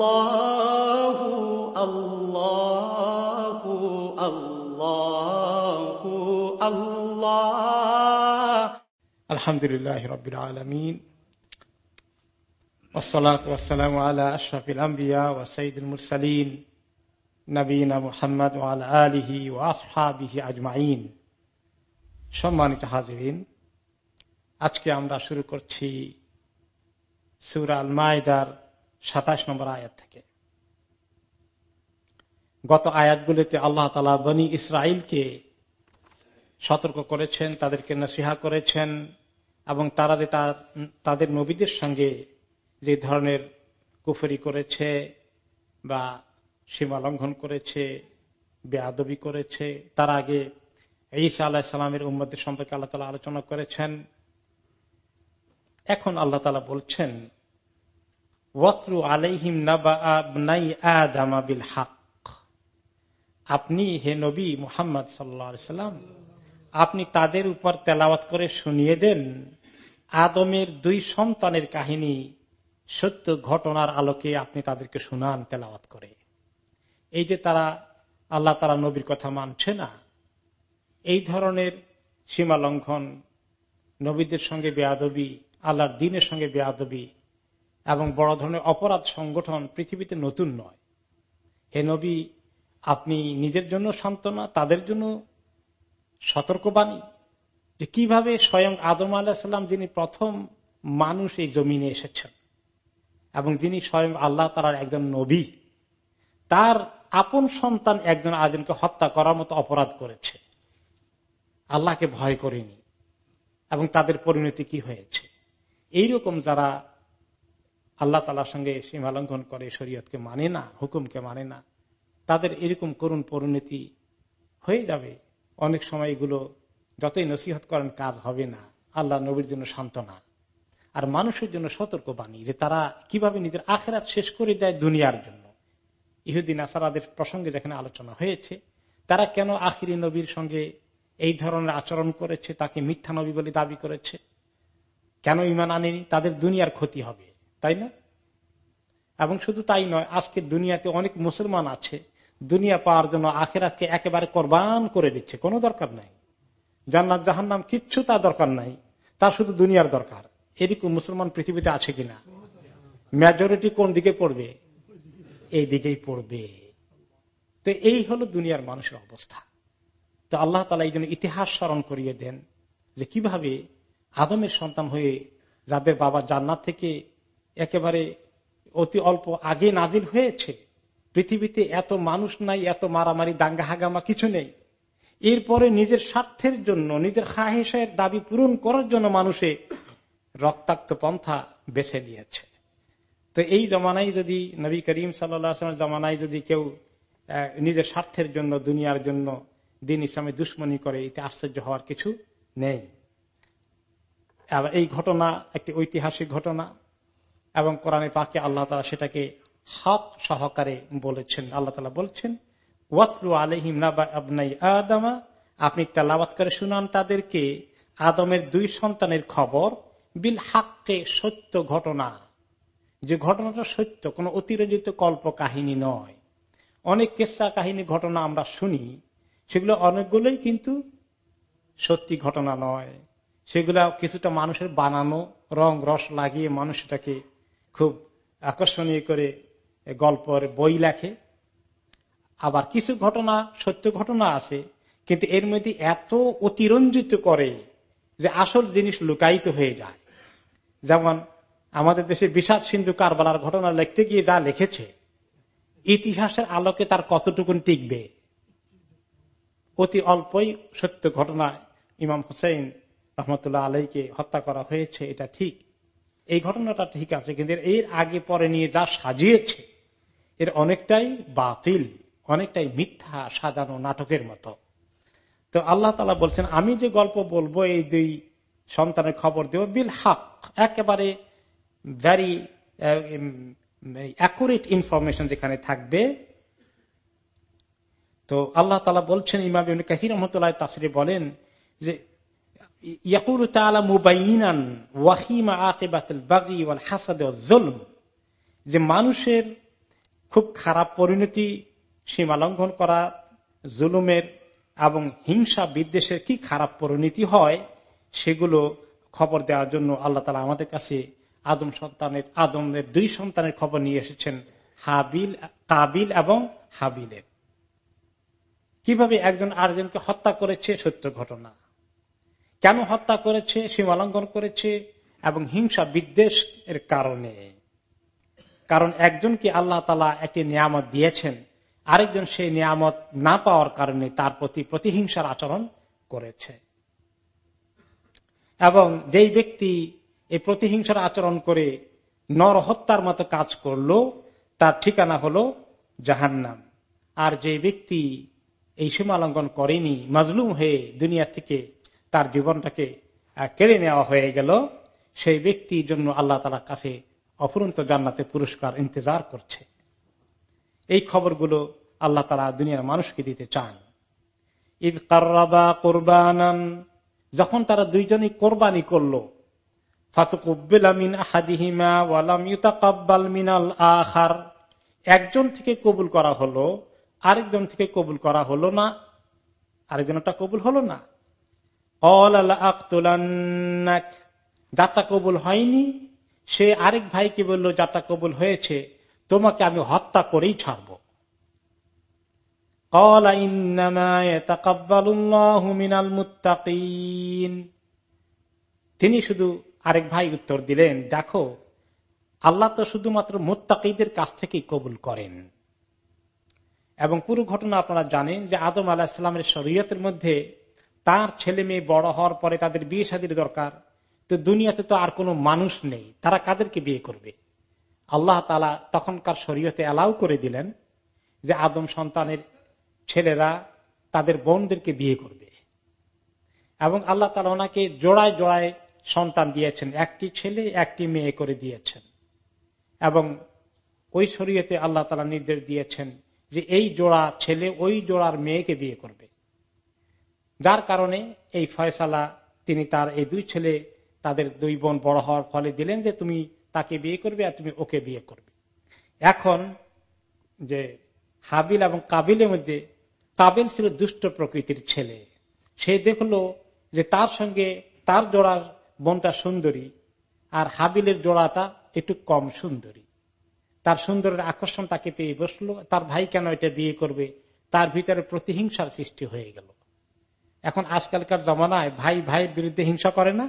আল্লাহ আল্লাহ আল্লাহ আল্লাহ আলহামদুলিল্লাহ রবিল আলমিন ওসলাতাম আলা আশরাফিল আম্বিয়া ও সঈদুল মুরসালিন নবীনা মুহাম্মদ আল আলিহি ও আজমাইন সম্মানিত হাজরিন, আজকে আমরা শুরু করছি সুর আল মায়দার সাতাশ নম্বর আয়াত থেকে। গত আয়াতগুলিতে আল্লাহ তালা বনি ইসরায়েলকে সতর্ক করেছেন, তাদেরকে নসিহা করেছেন এবং তারা যে তাদের নবীদের সঙ্গে যে ধরনের কুফরি করেছে বা সীমা লঙ্ঘন করেছে বেআবি করেছে, তার আগে ঈসা আল্লাহ সালামের উম্মদের সম্পর্কে আল্লাহ তালা আলোচনা করেছেন। এখন আল্লাহ তালা বলছেন ওয়াকরু আলাইহিম বিল হাক। আপনি হে নবী মুহাম্মদ সাল্লাম, আপনি তাদের উপর তেলাওয়াত করে শুনিয়ে দেন আদমের দুই সন্তানের কাহিনী, সত্য ঘটনার আলোকে আপনি তাদেরকে শুনান, তেলাওয়াত করে। এই যে তারা আল্লাহ তারা নবীর কথা মানছে না, এই ধরনের সীমা লঙ্ঘন, নবীদের সঙ্গে বেয়াদবি, আল্লাহর দিনের সঙ্গে বেয়াদবি এবং বড় ধরনের অপরাধ সংগঠন পৃথিবীতে নতুন নয়। হে নবী, আপনি নিজের জন্য সান্ত্বনা, তাদের জন্য সতর্কবাণী যে কীভাবে স্বয়ং আদম আলাহিসাল্লাম যিনি প্রথম মানুষ এই জমিনে এসেছেন এবং যিনি স্বয়ং আল্লাহ তালার একজন নবী, তার আপন সন্তান একজন আয়োজনকে হত্যা করার মতো অপরাধ করেছে। আল্লাহকে ভয় করেনি এবং তাদের পরিণতি কি হয়েছে? এইরকম যারা আল্লাহ তালার সঙ্গে সীমালঙ্ঘন করে, শরীয়তকে মানে না, হুকুমকে মানে না। তাদের এরকম করুণ পরিণতি হয়ে যাবে। অনেক সময় এগুলো যতই নসিহত করেন, কাজ হবে না। আল্লাহ নবীর জন্য সান্ত্বনা। আর মানুষের জন্য সতর্ক বাণী যে তারা কীভাবে নিজের আখেরাত শেষ করে দেয় দুনিয়ার জন্য। ইহুদিন আসারাদের প্রসঙ্গে যেখানে আলোচনা হয়েছে, তারা কেন আখিরি নবীর সঙ্গে এই ধরনের আচরণ করেছে, তাকে মিথ্যা নবী বলে দাবি করেছে? কেন ইমান আনেনি? তাদের দুনিয়ার ক্ষতি হবে। তাই না? এবং শুধু তাই নয়, আজকে দুনিয়াতে অনেক মুসলমান আছে, দুনিয়া পাওয়ার জন্য আখেরাতকে একেবারে কোরবান করে দিচ্ছে, কোনো দরকার নাই। জান্নাত জাহান নাম কিচ্ছু তার দরকার নাই, তার শুধু দুনিয়ার দরকার। এরকম মুসলমান পৃথিবীতে আছে কিনা? মেজরিটি কোন দিকে পড়বে? এই দিকেই পড়বে। তো এই হলো দুনিয়ার মানুষের অবস্থা। তো আল্লাহ তালা এই জন্য ইতিহাস স্মরণ করিয়ে দেন যে কীভাবে আদমের সন্তান হয়ে যাদের বাবা জান্নাত থেকে একেবারে অতি অল্প আগে নাজিল হয়েছে। পৃথিবীতে এত মানুষ নাই, এত মারামারি, দাঙ্গা হাগামা কিছু নেই। এরপরে নিজের স্বার্থের জন্য, নিজের খাহেসের দাবি পূরণ করার জন্য মানুষে রক্তাক্ত পন্থা বেছে নিয়েছে। তো এই জমানায় যদি নবী করিম সাল্লা জমানায় যদি কেউ নিজের স্বার্থের জন্য, দুনিয়ার জন্য দিন ইসলামে দুশ্মনী করে, এতে আশ্চর্য হওয়ার কিছু নেই। আবার এই ঘটনা একটি ঐতিহাসিক ঘটনা। এবং কোরআনে পাকে আল্লাহ তালা সেটাকে হক সহকারে বলেছেন। আল্লাহ তালা বলছেন ওয়াকলু আলহিম আদামা আপনি তেলাবাত করে শুনান তাদেরকে আদমের দুই সন্তানের খবর, বিল হাককে সত্য ঘটনা যে ঘটনাটা সত্য, কোন অতিরঞ্জিত কল্প কাহিনী নয়। অনেক কেসা কাহিনী ঘটনা আমরা শুনি, সেগুলো অনেকগুলোই কিন্তু সত্যি ঘটনা নয়। সেগুলা কিছুটা মানুষের বানানো, রং, রস লাগিয়ে মানুষ সেটাকে খুব আকর্ষণীয় করে গল্পের বই লেখে। আবার কিছু ঘটনা, সত্য ঘটনা আছে, কিন্তু এর মধ্যে এত অতিরঞ্জিত করে যে আসল জিনিস লুকায়িত হয়ে যায়। যেমন আমাদের দেশে বিষাদ সিন্ধু কারবালার ঘটনা লিখতে গিয়ে যা লিখেছে, ইতিহাসের আলোকে তার কতটুকুন টিকবে? অতি অল্পই সত্য ঘটনা ইমাম হুসাইন রহমতুল্লাহ আলাইকে হত্যা করা হয়েছে, এটা ঠিক। এই ঘটনাটা ঠিক আছে, কিন্তু এর আগে পরে নিয়ে যা সাজিয়েছে, এর অনেকটাই বাতিল, অনেকটাই মিথ্যা সাজানো নাটকের মতো। তো আল্লাহ তালা বলছেন, আমি যে গল্প বলব, এই দুই সন্তানের খবর দেব বিল হাক, একেবারে ভ্যারি অ্যাকুরেট ইনফরমেশন যেখানে থাকবে। তো আল্লাহ তালা বলছেন, ইমাম কাহির রহমতুল্লাহ তাফসিরে বলেন যে ইয়াকুল তালা মুবাইনান ওয়াহিমা আকেবাতুল বাগি ওয়াল হাসাদ জুলম যে মানুষের খুব খারাপ পরিণতি সীমা লঙ্ঘন করা, জুলুমের এবং হিংসা বিদ্বেষের কি খারাপ পরিণতি হয়, সেগুলো খবর দেওয়ার জন্য আল্লাহ তালা আমাদের কাছে আদম সন্তানের, আদমের দুই সন্তানের খবর নিয়ে এসেছেন, হাবিল, কাবিল এবং হাবিলের। কীভাবে একজন আরেকজনকে হত্যা করেছে, সত্য ঘটনা। কেন হত্যা করেছে, সীমালঙ্ঘন করেছে এবং হিংসা বিদ্বেষ এর কারণে? কারণ একজনকে আল্লাহ তালা একটি নিয়ামত দিয়েছেন, আরেকজন সেই নিয়ামত না পাওয়ার কারণে তার প্রতি প্রতিহিংসার আচরণ করেছে। এবং যেই ব্যক্তি এই প্রতিহিংসার আচরণ করে নর হত্যার মতো কাজ করল, তার ঠিকানা হলো জাহান্নাম। আর যে ব্যক্তি এই সীমালঙ্ঘন করেনি, মাজলুম হয়ে দুনিয়া থেকে তার জীবনটাকে কেড়ে নেওয়া হয়ে গেল। সেই ব্যক্তির জন্য আল্লাহ তালার কাছে অফুরন্ত জান্নাতে পুরস্কার ইন্তজার করছে। এই খবরগুলো আল্লাহ তালা দুনিয়ার মানুষকে দিতে চান। ঈদ কার্রাবা কোরবানান, যখন তারা দুইজনই কোরবানি করল আখার, একজন থেকে কবুল করা হলো, আরেকজন থেকে কবুল করা হলো না, আরেকজনটা কবুল হলো না। যাত্রা কবুল হয়নি? সে আরেক ভাইকে বলল, যাত্রা কবুল হয়েছে, তোমাকে আমি হত্যা করেই ছাড়ব। তিনি শুধু আরেক ভাই উত্তর দিলেন, দেখো, আল্লাহ তো শুধুমাত্র মুত্তাকিদের কাছ থেকেই কবুল করেন। এবং পুরো ঘটনা আপনারা জানেন যে আদম আলাহিসামের শরীয়তের মধ্যে তার ছেলে মেয়ে বড় হওয়ার পরে তাদের বিয়ে শাদির দরকার। তো দুনিয়াতে তো আর কোনো মানুষ নেই। তারা কাদেরকে বিয়ে করবে? আল্লাহ তালা তখনকার শরীয়তে অ্যালাউ করে দিলেন যে আদম সন্তানের ছেলেরা তাদের বোনদেরকে বিয়ে করবে। এবং আল্লাহ তালা ওনাকে জোড়ায় জোড়ায় সন্তান দিয়েছেন। একটি ছেলে, একটি মেয়ে করে দিয়েছেন। এবং ওই শরীয়তে আল্লাহ তালা নির্দেশ দিয়েছেন যে এই জোড়া ছেলে ওই জোড়ার মেয়েকে বিয়ে করবে। যার কারণে এই ফয়সালা, তিনি তার এই দুই ছেলে, তাদের দুই বোন বড় হওয়ার ফলে দিলেন যে তুমি তাকে বিয়ে করবে আর তুমি ওকে বিয়ে করবে। এখন যে হাবিল এবং কাবিলের মধ্যে, কাবিল ছিল দুষ্ট প্রকৃতির ছেলে। সে দেখল যে তার সঙ্গে তার জোড়ার বোনটা সুন্দরী আর হাবিলের জোড়াটা একটু কম সুন্দরী। তার সুন্দরের আকর্ষণ তাকে পেয়ে বসল, তার ভাই কেন এটা বিয়ে করবে? তার ভিতরে প্রতিহিংসার সৃষ্টি হয়ে গেল। এখন আজকালকার জমানায় ভাই ভাইয়ের বিরুদ্ধে হিংসা করে না?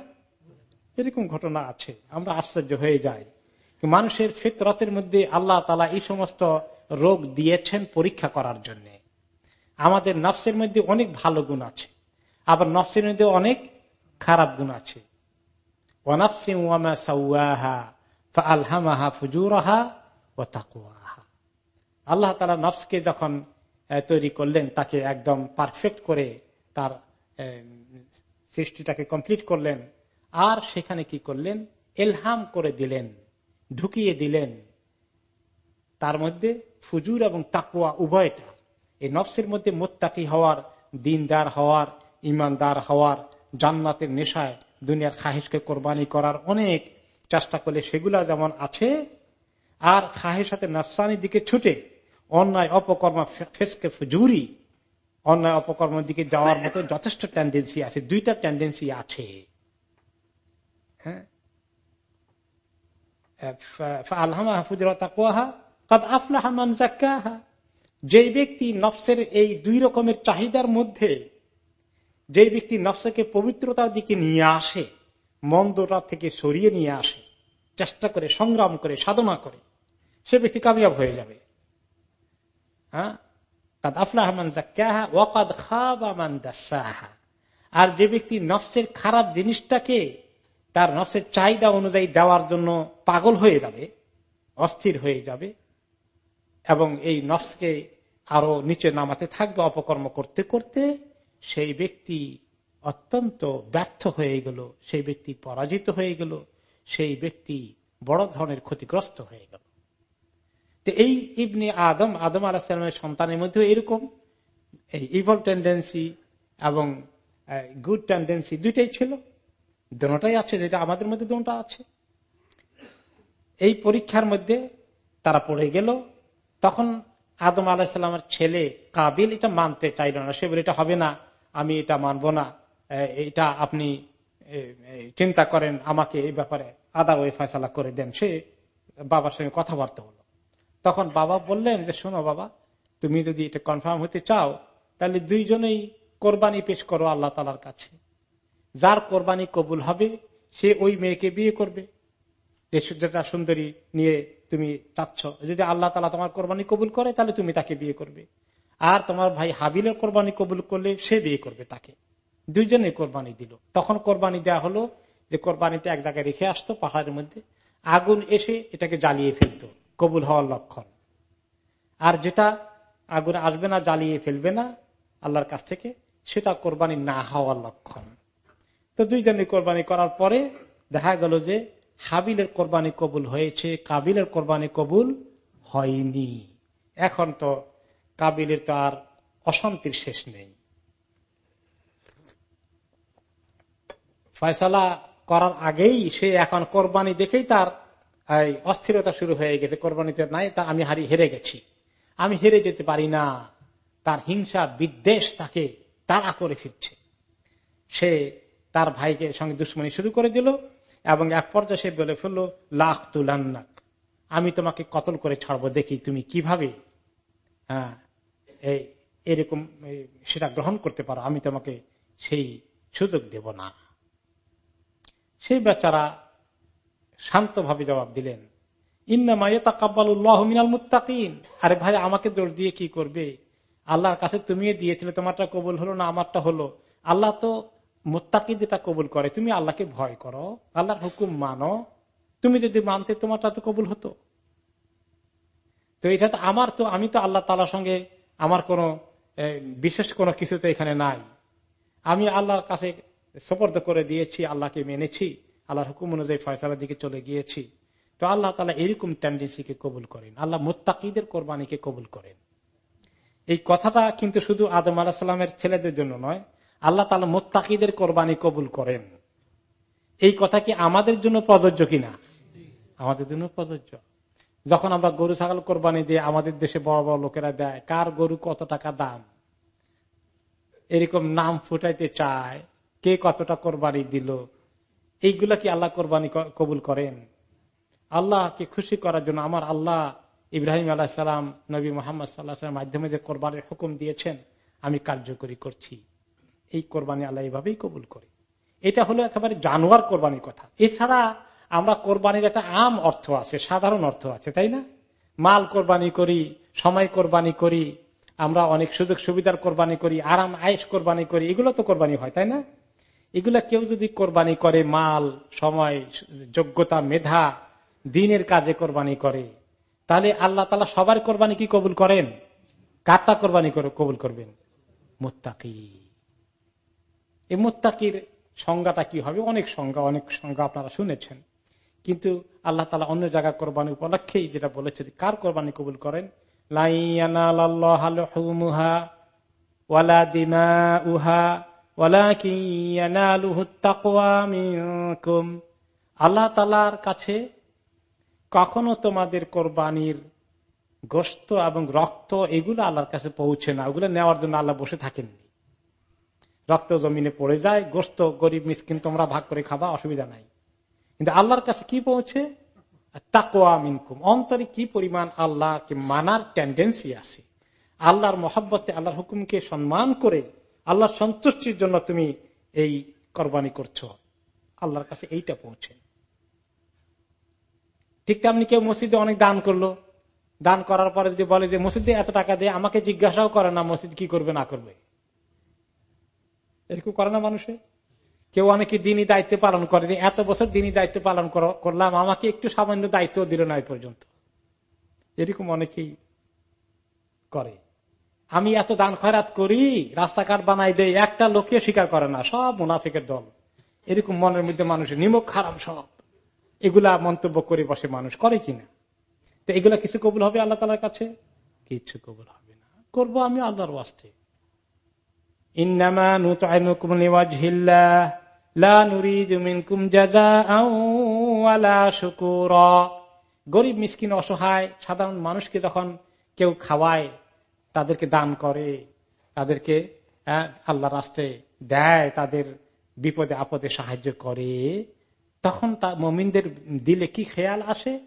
এরকম ঘটনা আছে। আমরা আশ্চর্য হয়ে যাই। মানুষের ফিতরতের মধ্যে আল্লাহ তালা এই সমস্ত রোগ দিয়েছেন পরীক্ষা করার জন্য। আমাদের নফসের মধ্যে অনেক ভালো গুণ আছে। আবার নফসের মধ্যে অনেক খারাপ গুণ আছে। আল্লাহ তালা নফসকে যখন তৈরি করলেন, তাকে একদম পারফেক্ট করে তার সৃষ্টিটাকে কমপ্লিট করলেন। আর সেখানে কি করলেন? এলহাম করে দিলেন, ঢুকিয়ে দিলেন। তার মধ্যে ফুজুর এবং তাকুয়া উভয়টা। এই নফসের মধ্যে মোত্তাকি হওয়ার, দিনদার হওয়ার, ইমানদার হওয়ার, জান্নাতের নেশায় দুনিয়ার খাহিসকে কোরবানি করার অনেক চেষ্টা করলে সেগুলা যেমন আছে, আর খাহের সাথে নফসানির দিকে ছুটে অন্যায় অপকর্মা ফেসকে ফুজুরি অন্যায় অপকর্মের দিকে যাওয়ার মতো যথেষ্ট টেন্ডেন্সি আছে, দুইটা টেন্ডেন্সি আছে। হ্যাঁ? যে ব্যক্তি নফসের এই দুই রকমের চাহিদার মধ্যে যে ব্যক্তি নফসাকে পবিত্রতার দিকে নিয়ে আসে, মন্দটা থেকে সরিয়ে নিয়ে আসে, চেষ্টা করে, সংগ্রাম করে, সাধনা করে, সে ব্যক্তি কামিয়াব হয়ে যাবে। হ্যাঁ? আর যে ব্যক্তি নফসের খারাপ জিনিসটাকে তার নফসের চাহিদা অনুযায়ী দেওয়ার জন্য পাগল হয়ে যাবে, অস্থির হয়ে যাবে, এবং এই নফসকে আরও নিচে নামাতে থাকবে অপকর্ম করতে করতে, সেই ব্যক্তি অত্যন্ত ব্যর্থ হয়ে গেল, সেই ব্যক্তি পরাজিত হয়ে গেল, সেই ব্যক্তি বড় ধরনের ক্ষতিগ্রস্ত হয়ে গেল। তো এই ইবনে আদম আদম আলাহিসামের সন্তানের মধ্যে এরকম। এই ইভল টেন্ডেন্সি এবং গুড টেন্ডেন্সি দুইটাই ছিল। দোনোটাই আছে, যেটা আমাদের মধ্যে দোনোটা আছে। এই পরীক্ষার মধ্যে তারা পড়ে গেল। তখন আদম আলাহিসাল্লামের ছেলে কাবিল এটা মানতে চাইল না। সে বলে, এটা হবে না, আমি এটা মানব না। এটা আপনি চিন্তা করেন, আমাকে এই ব্যাপারে আদা ওই ফয়সালা করে দেন। সে বাবার সঙ্গে কথাবার্তা হলো। তখন বাবা বললেন যে, শোনো বাবা, তুমি যদি এটা কনফার্ম হতে চাও, তাহলে দুইজনেই কোরবানি পেশ করো আল্লাহ তালার কাছে। যার কোরবানি কবুল হবে, সে ওই মেয়েকে বিয়ে করবে। যে যেটা সুন্দরী নিয়ে তুমি চাচ্ছ, যদি আল্লাহ তালা তোমার কোরবানি কবুল করে, তাহলে তুমি তাকে বিয়ে করবে। আর তোমার ভাই হাবিলের কোরবানি কবুল করলে, সে বিয়ে করবে তাকে। দুইজনে কোরবানি দিল। তখন কোরবানি দেওয়া হলো যে, কোরবানিটা এক জায়গায় রেখে আসতো পাহাড়ের মধ্যে। আগুন এসে এটাকে জ্বালিয়ে ফেলতো। কবুল হওয়ার লক্ষণ। আর যেটা আগুন আসবে না, জ্বালিয়ে ফেলবে না আল্লাহর কাছ থেকে, সেটা কোরবানি না হওয়ার লক্ষণ। তো দুইজনে কোরবানি করার পরে দেখা গেল যে হাবিলের কোরবানি কবুল হয়েছে, কাবিলের কোরবানি কবুল হয়নি। এখন তো কাবিলের তো আর অশান্তির শেষ নেই। ফয়সালা করার আগেই সে এখন কোরবানি দেখেই তার অস্থিরতা শুরু হয়ে গেছে, কোরবানিতে নাই, তা আমি হারি, হেরে গেছি। আমি হেরে যেতে পারি না। তার হিংসা, বিদ্বেষ তাকে তাড়া করে ফিরছে। সে তার ভাইকে সঙ্গে দুশ্মনী শুরু করে দিল এবং এক পর্যায়ে সে বলে ফেলল, লাখ তুলান্নাক, আমি তোমাকে কতল করে ছাড়বো দেখি তুমি কীভাবে? হ্যাঁ এরকম সেটা গ্রহণ করতে পারো, আমি তোমাকে সেই সুযোগ দেব না। সেই বেচারা শান্তভাবে জবাব দিলেন আরে ভাই, আমাকে দৌড় দিয়ে কি করবে? আল্লাহর কাছে তুমি দিয়েছিলে, তোমারটা কবুল হলো না আমারটা হলো? আল্লাহ তো মোত্তাকি যেটা কবুল করে, তুমি আল্লাহকে ভয় করো, আল্লাহর হুকুম মানো। তুমি যদি মানতে তোমারটা তো কবুল হতো। তো এটা তো আমার তো, আমি তো আল্লাহ তালার সঙ্গে আমার কোনো বিশেষ কোনো কিছু তো এখানে নাই। আমি আল্লাহর কাছে সপর্দ করে দিয়েছি, আল্লাহকে মেনেছি। আল্লাহর হুকুম অনুযায়ী ফয়সালার দিকে চলে গিয়েছি। তো আল্লাহ তালা এরকম টেন্ডেন্সিকে কবুল করেন। আল্লাহ মোত্তাকিদের কোরবানিকে কবুল করেন। এই কথাটা কিন্তু শুধু আদম আলাহামের ছেলেদের জন্য নয়, আল্লাহ তালা মোত্তাকিদের কোরবানি কবুল করেন। এই কথা কি আমাদের জন্য প্রযোজ্য কিনা? আমাদের জন্য প্রযোজ্য। যখন আমরা গরু, ছাগল কোরবানি দিয়ে আমাদের দেশে বড় বড় লোকেরা দেয়, কার গরু কত টাকা দাম? এরকম নাম ফুটাইতে চায়, কে কতটা কোরবানি দিল? এইগুলা কি আল্লাহ কোরবানি কবুল করেন? আল্লাহকে খুশি করার জন্য আমার আল্লাহ ইব্রাহিম আল্লাহ সালাম, নবী মোহাম্মদ সাল্লাহ মাধ্যমে যে কোরবানির হুকুম দিয়েছেন, আমি কার্যকরী করছি। এই কোরবানি আল্লাহ এইভাবেই কবুল করে। এটা হলো একেবারে জানোয়ার কোরবানির কথা। এছাড়া আমরা কোরবানির একটা আম অর্থ আছে, সাধারণ অর্থ আছে, তাই না? মাল কোরবানি করি, সময় কোরবানি করি, আমরা অনেক সুযোগ সুবিধার কোরবানি করি, আরাম আয়েস কোরবানি করি, এগুলো তো কোরবানি হয়, তাই না? এগুলা কেউ যদি কোরবানি করে, মাল, সময়, যোগ্যতা, মেধা, দিনের কাজে কোরবানি করে, তাহলে আল্লাহ তালা সবার কোরবানি কি কবুল করেন? কারটা কোরবানি করে কবুল করবেন? মোত্তাকি। এই মোত্তাকির সংজ্ঞাটা কি হবে? অনেক সংজ্ঞা অনেক সংজ্ঞা আপনারা শুনেছেন। কিন্তু আল্লাহ তালা অন্য জায়গায় কোরবানি উপলক্ষেই যেটা বলেছে কার কোরবানি কবুল করেন? আল্লাহ তালার কাছে কখনো তোমাদের কোরবানির গোস্ত এবং রক্ত এগুলো আল্লাহর কাছে পৌঁছে না, ওগুলো নেওয়ার জন্য আল্লাহ বসে থাকেননি। রক্ত জমিনে পড়ে যায় গোস্ত গরিব মিসকিন তোমরা ভাগ করে খাবা, অসুবিধা নাই। কিন্তু আল্লাহর কাছে কি পৌঁছে? তাকোয়া অন্তরে কি পরিমাণ আল্লাহকে মানার টেন্ডেন্সি আছে? আল্লাহর মহাব্বতে, আল্লাহর হুকুমকে সম্মান করে আল্লাহর সন্তুষ্টির জন্য তুমি এই কোরবানি করছ। আল্লাহর কাছে এইটা পৌঁছে। ঠিক তেমনি কেউ মসজিদে অনেক দান করল। দান করার পরে যদি বলে যে, মসজিদে এত টাকা দিয়ে আমাকে জিজ্ঞাসাও করে না মসজিদ কি করবে, না করবে। এরকম করে না মানুষে? কেউ অনেকে দিনই দায়িত্ব পালন করে যে, এত বছর দিনই দায়িত্ব পালন করলাম, আমাকে একটু সামান্য দায়িত্ব দিল না এই পর্যন্ত। এরকম অনেকেই করে। আমি এত দান খয়রাত করি রাস্তাঘাট বানাই দেয় একটা লোকে স্বীকার করে না সব মুনাফিকের দল। এরকম মনের মধ্যে মানুষের নিমক খারাপ সব। এগুলা মন্তব্য করে বসে মানুষ করে কিনা? তো এগুলা কিছু কবুল হবে আল্লাহ তালার কাছে? কিছু কবুল হবে না। করব আমি আল্লাহর ওয়াস্তে। গরিব মিসকিন অসহায় সাধারণ মানুষকে যখন কেউ খাওয়ায় তাদেরকে দান করে, তাদেরকে আল্লাহ রাস্তায় দেয়, তাদের বিপদে আপদে সাহায্য করে, তখন তা মমিনদের দিলে কি খেয়াল আসে?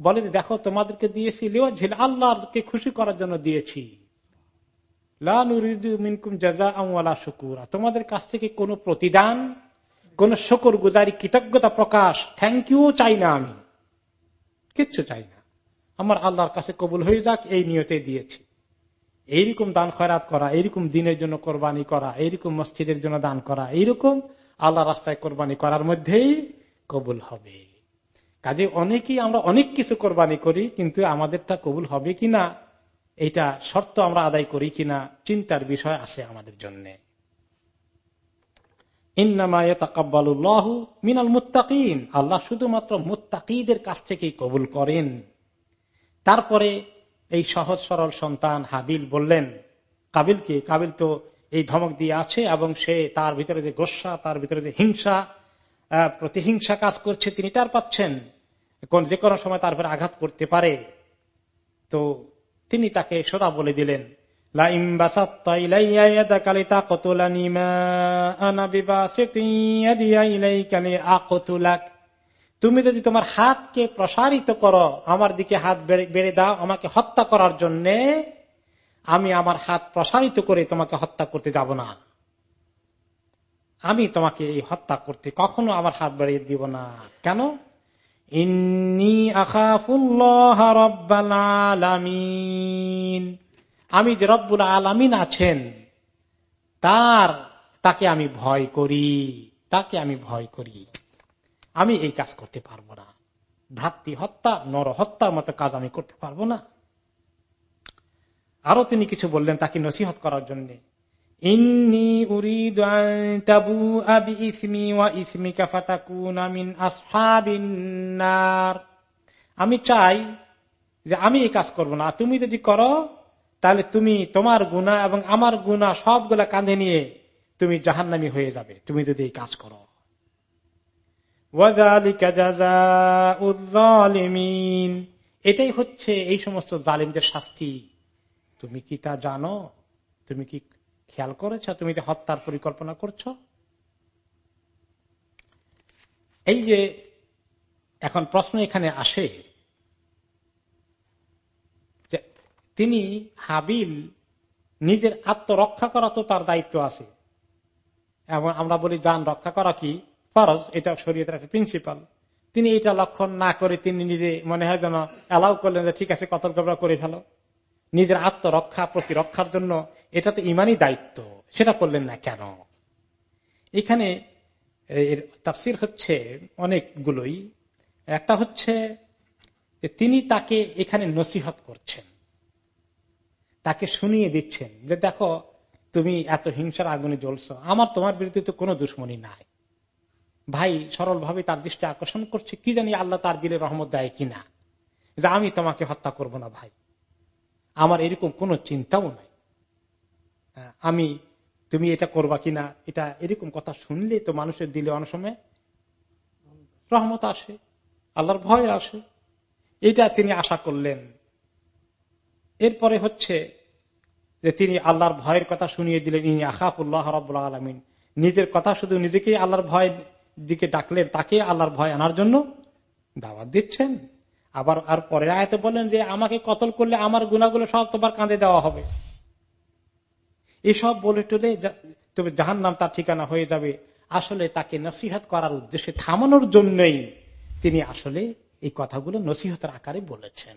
বলে যে, দেখো, তোমাদেরকে দিয়েছি ঝিল আল্লাহকে খুশি করার জন্য দিয়েছি। তোমাদের কাছ থেকে কোনো প্রতিদান, কোন শকর গুজারি কৃতজ্ঞতা প্রকাশ থ্যাংক ইউ চাই না আমি। কিচ্ছু চাই না। আমার আল্লাহর কাছে কবুল হয়ে যাক, এই নিয়তে দিয়েছি। এইরকম দান খয়রাত করা, এইরকম দিনের জন্য কোরবানি করা, এইরকম মসজিদের জন্য দান করা, এইরকম আল্লাহ রাস্তায় কোরবানি করার মধ্যেই কবুল হবে। কাজে অনেকেই আমরা অনেক কিছু কোরবানি করি, কিন্তু আমাদেরটা কবুল হবে কিনা এটা শর্ত আমরা আদায় করি কিনা, চিন্তার বিষয় আছে আমাদের জন্য। আল্লাহ শুধুমাত্র মুত্তাকিদের কাছ থেকেই কবুল করেন। তারপরে এই সহজ সরল সন্তান হাবিল বললেন কাবিলকে কাবিল তো এই ধমক দিয়ে আছে এবং সে তার ভিতরে যে গোসা, তার ভিতরে যে হিংসা প্রতিহিংসা কাজ করছে, তিনি তার পাচ্ছেন। কোন যে কোনো সময় তার আঘাত করতে পারে। তো তিনি তাকে সোজা বলে দিলেন তুমি যদি তোমার হাতকে প্রসারিত করো, আমার দিকে হাত বেড়ে দাও, আমাকে হত্যা করার জন্য আমি আমার হাত প্রসারিত করে তোমাকে হত্যা করতে যাব না। আমি তোমাকে এই হত্যা করতে কখনো আমার হাত বাড়িয়ে দিব না। কেন? আলামিন। আমি যে রব্বুল আলামিন আছেন, তার তাকে আমি ভয় করি, তাকে আমি ভয় করি। আমি এই কাজ করতে পারব না। ভ্রাতৃ হত্যা, নর হত্যার মতো কাজ আমি করতে পারব না। আরও তিনি কিছু বললেন তাকে নসিহত করার জন্য। আমি চাই যে আমি এই কাজ করব না। তুমি যদি করো, তাহলে তুমি তোমার গুণা এবং আমার গুণা সবগুলা কাঁধে নিয়ে তুমি জাহান্নামি হয়ে যাবে। তুমি যদি এই কাজ করো। এটাই হচ্ছে এই সমস্ত জালিমদের শাস্তি। তুমি কি তা জানো? তুমি কি খেয়াল করেছ? তুমি হত্যার পরিকল্পনা করছ? এই যে এখন প্রশ্ন এখানে আসে তিনি হাবিল নিজের আত্মরক্ষা করা তো তার দায়িত্ব আছে। এবং আমরা বলি, যান, রক্ষা করা কি? ফরজ, এটা শরীয়তের একটা প্রিন্সিপাল তিনি এটা লক্ষণ না করে তিনি নিজে মনে হয় যেন অ্যালাউ করলেন ঠিক আছে কতল গবরা করে ফেলো। নিজের আত্মরক্ষা, প্রতিরক্ষার জন্য এটা তো ইমানই দায়িত্ব। সেটা করলেন না কেন? এখানে তাফসির হচ্ছে অনেকগুলোই। একটা হচ্ছে তিনি তাকে এখানে নসিহত করছেন। তাকে শুনিয়ে দিচ্ছেন যে দেখো, তুমি এত হিংসার আগুনে জ্বলছ। আমার তোমার বিরুদ্ধে তো কোনো দুশ্মনী নাই। ভাই সরল ভাবে তার দৃষ্টি আকর্ষণ করছে, কি জানি আল্লাহ তার দিলে রহমত দেয় কিনা? যে আমি তোমাকে হত্যা করব না ভাই। আমার এরকম কোনো চিন্তাও নাই। আমি, তুমি এটা করবা কিনা, এটা এরকম কথা শুনলে তো মানুষের দিলে অনেক সময় রহমত আসে, আল্লাহর ভয় আসে। এটা তিনি আশা করলেন। এরপরে হচ্ছে যে তিনি আল্লাহর ভয়ের কথা শুনিয়ে দিলেন, ইনি আখাফুল্লাহ রবাহ আলমিন। নিজের কথা শুধু নিজেকেই আল্লাহর ভয় দিকে ডাকলেন তাকে আল্লাহর ভয় আনার জন্য দাওয়াত দিচ্ছেন। আবার আর পরে আয়তে বলেন যে, আমাকে কতল করলে আমার গুণাগুলো সব তোমার কাঁধে দেওয়া হবে? এসব বলে টলে তবে জাহান নাম তার ঠিকানা হয়ে যাবে। আসলে তাকে নসিহত করার উদ্দেশ্যে থামানোর জন্যই তিনি আসলে এই কথাগুলো নসিহতের আকারে বলেছেন।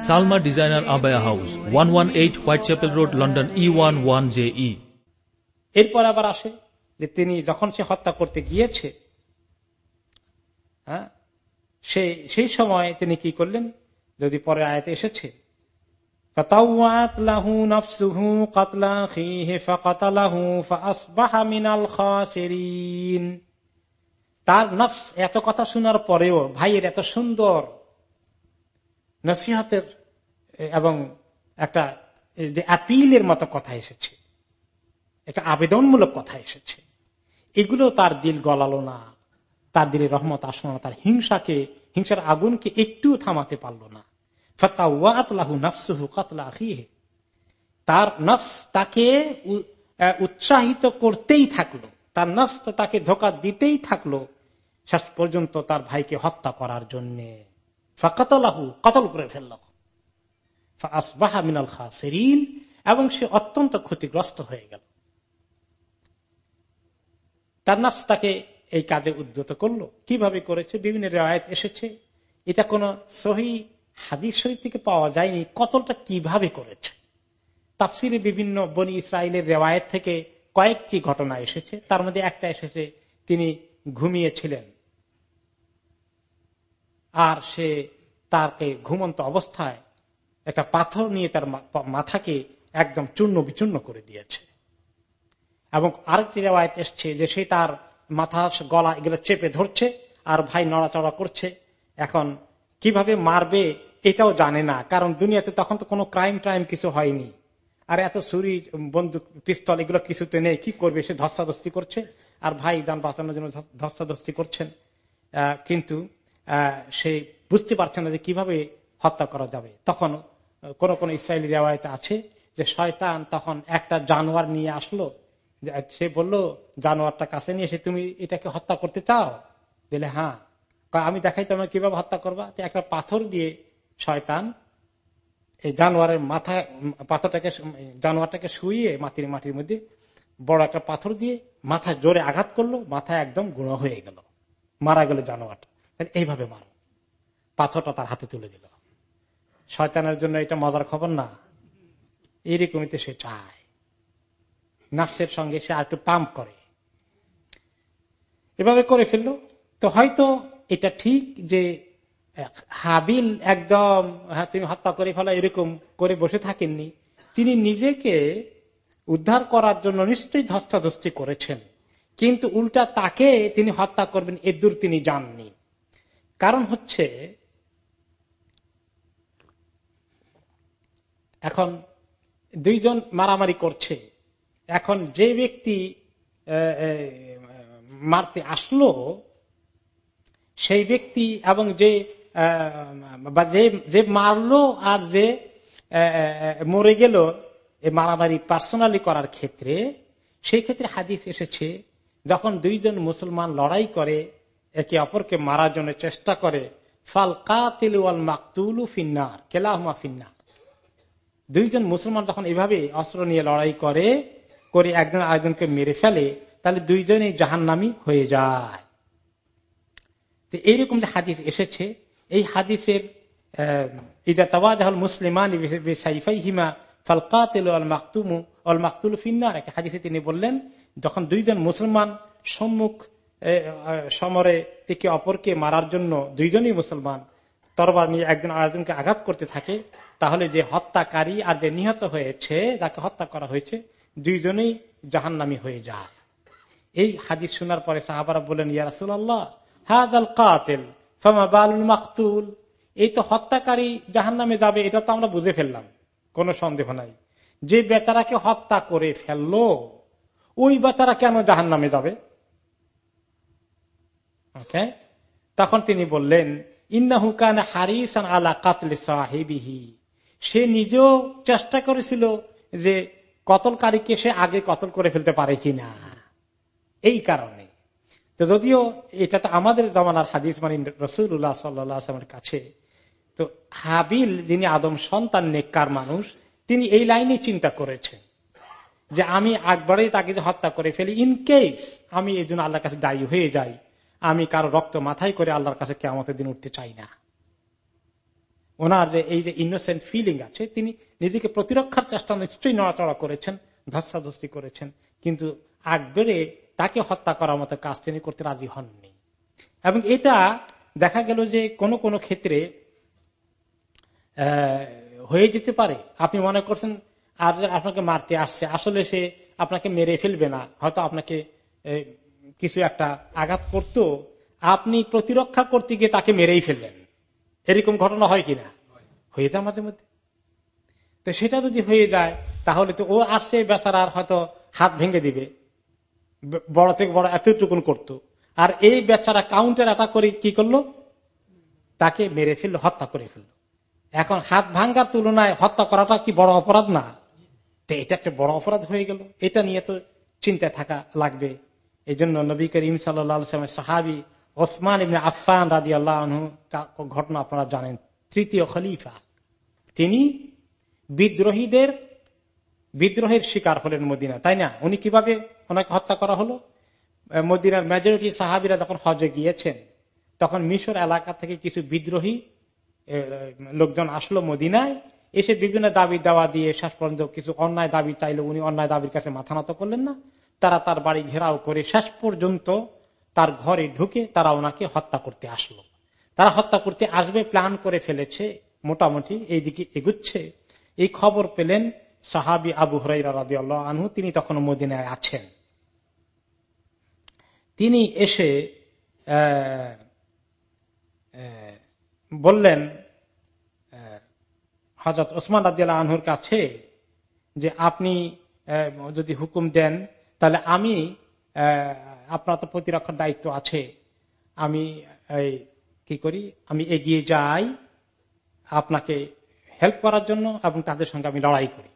Salma designer abaya house one one eight Whitechapel road, London E one one J E এরপর আবার আসে যে তিনি যখন সে হত্যা করতে গিয়েছে হ্যাঁ, সে, সেই সময় তিনি কি করলেন? যদি পরে আয়াতে এসেছে তার নফস এত কথা শোনার পরেও ভাইয়ের এত সুন্দর নসিহাতের এবং একটা যে আপিলের মতো কথা এসেছে, একটা আবেদনমূলক কথা এসেছে, এগুলো তার দিল গলালো না, তার দিলে রহমত আসলো না, তার হিংসাকে, হিংসার আগুনকে একটু থামাতে পারল না। তার নফস তাকে উৎসাহিত করতেই থাকল, তার নফস তাকে ধোকা দিতেই থাকল, শেষ পর্যন্ত তার ভাইকে হত্যা করার জন্য। ফাকাতালাহু, কতল করে ফেলল। মিনাল খাসেরিন, এবং সে অত্যন্ত ক্ষতিগ্রস্ত হয়ে গেল। তার নফস তাকে এই কাজে উদ্যত করল। কীভাবে করেছে? বিভিন্ন রেওয়ায়ত এসেছে। এটা কোন সহি হাদিস শরীফ থেকে পাওয়া যায়নি কতলটা কীভাবে করেছে। তাফসিরে বিভিন্ন বনি ইসরায়েলের রেওয়ায়ত থেকে কয়েকটি ঘটনা এসেছে। তার মধ্যে একটা এসেছে, তিনি ঘুমিয়েছিলেন। আর সে তাকে ঘুমন্ত অবস্থায় একটা পাথর নিয়ে তার মাথাকে একদম চূর্ণ বিচূর্ণ করে দিয়েছে। এবং আরেকটি রেওয়ায়ত এসছে যে সে তার মাথা গলা এগুলো চেপে ধরছে আর ভাই নড়াচড়া করছে। এখন কীভাবে মারবে এটাও জানে না, কারণ দুনিয়াতে তখন তো কোনো ক্রাইম টাইম কিছু হয়নি। আর এত ছুরি, বন্দুক, পিস্তল এগুলো কিছুতে নেই, কি করবে? সে ধস্তাধস্তি করছে। আর ভাই যান বাঁচানোর জন্য ধস্তাধস্তি করছেন। কিন্তু সে বুঝতে পারছে না যে কীভাবে হত্যা করা যাবে। তখন কোন কোন ইসরায়েলি রেওয়ায়তে আছে যে শয়তান তখন একটা জানোয়ার নিয়ে আসলো। সে বলল, জানোয়ারটা কাছে নিয়ে এসে তুমি এটাকে হত্যা করতে চাও? বলে হ্যাঁ। আমি দেখাই তোমার কীভাবে হত্যা করবা। একটা পাথর দিয়ে শয়তান এই জানোয়ারের মাথা, পাথরটাকে জানোয়ারটাকে শুইয়ে মাটির মাটির মধ্যে বড় একটা পাথর দিয়ে মাথা জোরে আঘাত করল। মাথা একদম গুঁড়ো হয়ে গেল। মারা গেল জানোয়ারটা। এইভাবে মারো। পাথরটা তার হাতে তুলে দিল। শয়তানের জন্য এটা মজার খবর না। এইরকমই সে চায়। নাফসের সঙ্গে সে আর একটু পাম্প করে। এভাবে করে ফেলল। তো হয়তো এটা ঠিক যে হাবিল একদম হ্যাঁ, তুমি হত্যা করে ফেলা এরকম করে বসে থাকেননি। তিনি নিজেকে উদ্ধার করার জন্য নিশ্চয়ই ধস্তাধস্তি করেছেন। কিন্তু উল্টা তাকে তিনি হত্যা করবেন এদুর তিনি যাননি। কারণ হচ্ছে, এখন দুইজন মারামারি করছে। এখন যে ব্যক্তি মারতে আসলো, সেই ব্যক্তি এবং যে যে মারলো আর যে মরে গেল মারামারি পার্সোনালি করার ক্ষেত্রে, সেই ক্ষেত্রে হাদিস এসেছে, যখন দুইজন মুসলমান লড়াই করে একে অপরকে মারার জন্য চেষ্টা করে, ফাল কাতিল মাকতুলু ফিন্নার, কেলাহমা ফিন্নার। দুইজন মুসলমান যখন এভাবে অস্ত্র নিয়ে লড়াই করে করে একজন আরেকজনকে মেরে ফেলে, তাহলে দুইজনই জাহান্নামি হয়ে যায়। এইরকম যে হাদিস এসেছে, এই হাদিসের মুসলিমান আল মাকতুমু অল মাকতুল ফিন্নার। একটা হাদিসে তিনি বললেন, যখন দুইজন মুসলমান সম্মুখ সমরে একে অপরকে মারার জন্য দুইজনই মুসলমান। তরবার নিয়ে একজন আরেকজনকে আঘাত করতে থাকে। তাহলে যে হত্যাকারী আর যে নিহত হয়েছে, যাকে হত্যা করা হয়েছে, দুইজনেই জাহান্নামি হয়ে যায়। এই হাদিস শোনার পরে সাহাবারা বলেন ইয়ারসুল্লাহ হাদ আল কাতেল মাকতুল? এই তো হত্যাকারী জাহান নামে যাবে, এটা তো আমরা বুঝে ফেললাম। কোনো সন্দেহ নাই। যে বেচারাকে হত্যা করে ফেলল, ওই বেচারা কেন জাহান নামে যাবে? তখন তিনি বললেন ইন্নাহুকান হারিসান আলা কাতলে সাহেবিহি। সে নিজেও চেষ্টা করেছিল যে কতলকারীকে সে আগে কতল করে ফেলতে পারে কিনা। এই কারণে। তো যদিও এটা তো আমাদের জমানার হাদিস মানে রসুল্লাহ সাল্লামের কাছে। তো হাবিল, যিনি আদম সন্তান, নেককার মানুষ, তিনি এই লাইনে চিন্তা করেছেন যে আমি একবারেই তাকে যে হত্যা করে ফেলি ইন কেস আমি এই জন্য আল্লাহর কাছে দায়ী হয়ে যাই আমি কারও রক্ত মাথায় করে আল্লাহর কাছে কেমতের দিন উঠতে চাই না। ওনার যে এই যে ইনোসেন্ট ফিলিং আছে, তিনি নিজেকে প্রতিরক্ষার চেষ্টা নিশ্চয়ই নড়াচড়া করেছেন, ধস্তাধস্তি করেছেন, কিন্তু আকবরে তাকে হত্যা করার মতো কাজ তিনি করতে রাজি হননি। এবং এটা দেখা গেল যে কোন কোন ক্ষেত্রে হয়ে যেতে পারে। আপনি মনে করছেন, আর আপনাকে মারতে আসছে, আসলে সে আপনাকে মেরে ফেলবে না, হয়তো আপনাকে কিছু একটা আঘাত করত, আপনি প্রতিরক্ষা করতে গিয়ে তাকে মেরেই ফেললেন। এরকম ঘটনা হয় কিনা? হয়ে যায় মাঝে মধ্যে। তো সেটা যদি হয়ে যায়, তাহলে তো ও আসছে বেচারা হয়তো হাত ভেঙে দিবে। বড় থেকে বড় এতটুকুন করত। আর এই বেচারা কাউন্টার অ্যাটাক করে কি করল? তাকে মেরে ফেলল, হত্যা করে ফেলল। এখন হাত ভাঙ্গার তুলনায় হত্যা করাটা কি বড় অপরাধ না? তো এটা একটা বড় অপরাধ হয়ে গেল। এটা নিয়ে তো চিন্তায় থাকা লাগবে। এই জন্য নবী করিম সাল্লামের সাহাবি ওসমান ইবনে আফান রাজি আল্লাহ ঘটনা আপনারা জানেন। তৃতীয় খলিফা। তিনি বিদ্রোহীদের, বিদ্রোহের শিকার হলেন মদিনা, তাই না? উনি কীভাবে ওনাকে হত্যা করা হলো? মদিনার মেজরিটি সাহাবিরা যখন হজে গিয়েছেন, তখন মিশর এলাকা থেকে কিছু বিদ্রোহী লোকজন আসলো মদিনায়, এসে বিভিন্ন দাবি দাওয়া দিয়ে শেষ পর্যন্ত কিছু অন্যায় দাবি চাইলে। উনি অন্যায় দাবির কাছে মাথা নত করলেন না। তারা তার বাড়ি ঘেরাও করে শেষ পর্যন্ত তার ঘরে ঢুকে তারা ওনাকে হত্যা করতে আসলো। তারা হত্যা করতে আসবে, প্ল্যান করে ফেলেছে, মোটামুটি এইদিকে এগুচ্ছে। এই খবর পেলেন সাহাবি আবু হরাইরা রাজি আনহু, তিনি তখন মদিনায় আছেন। তিনি এসে বললেন হজরত ওসমান রাজিয়াল আনহুর কাছে যে আপনি যদি হুকুম দেন তাহলে আমি আপনার তো প্রতিরক্ষার দায়িত্ব আছে। আমি কি করি? আমি এগিয়ে যাই আপনাকে হেল্প করার জন্য এবং তাদের সঙ্গে আমি লড়াই করি।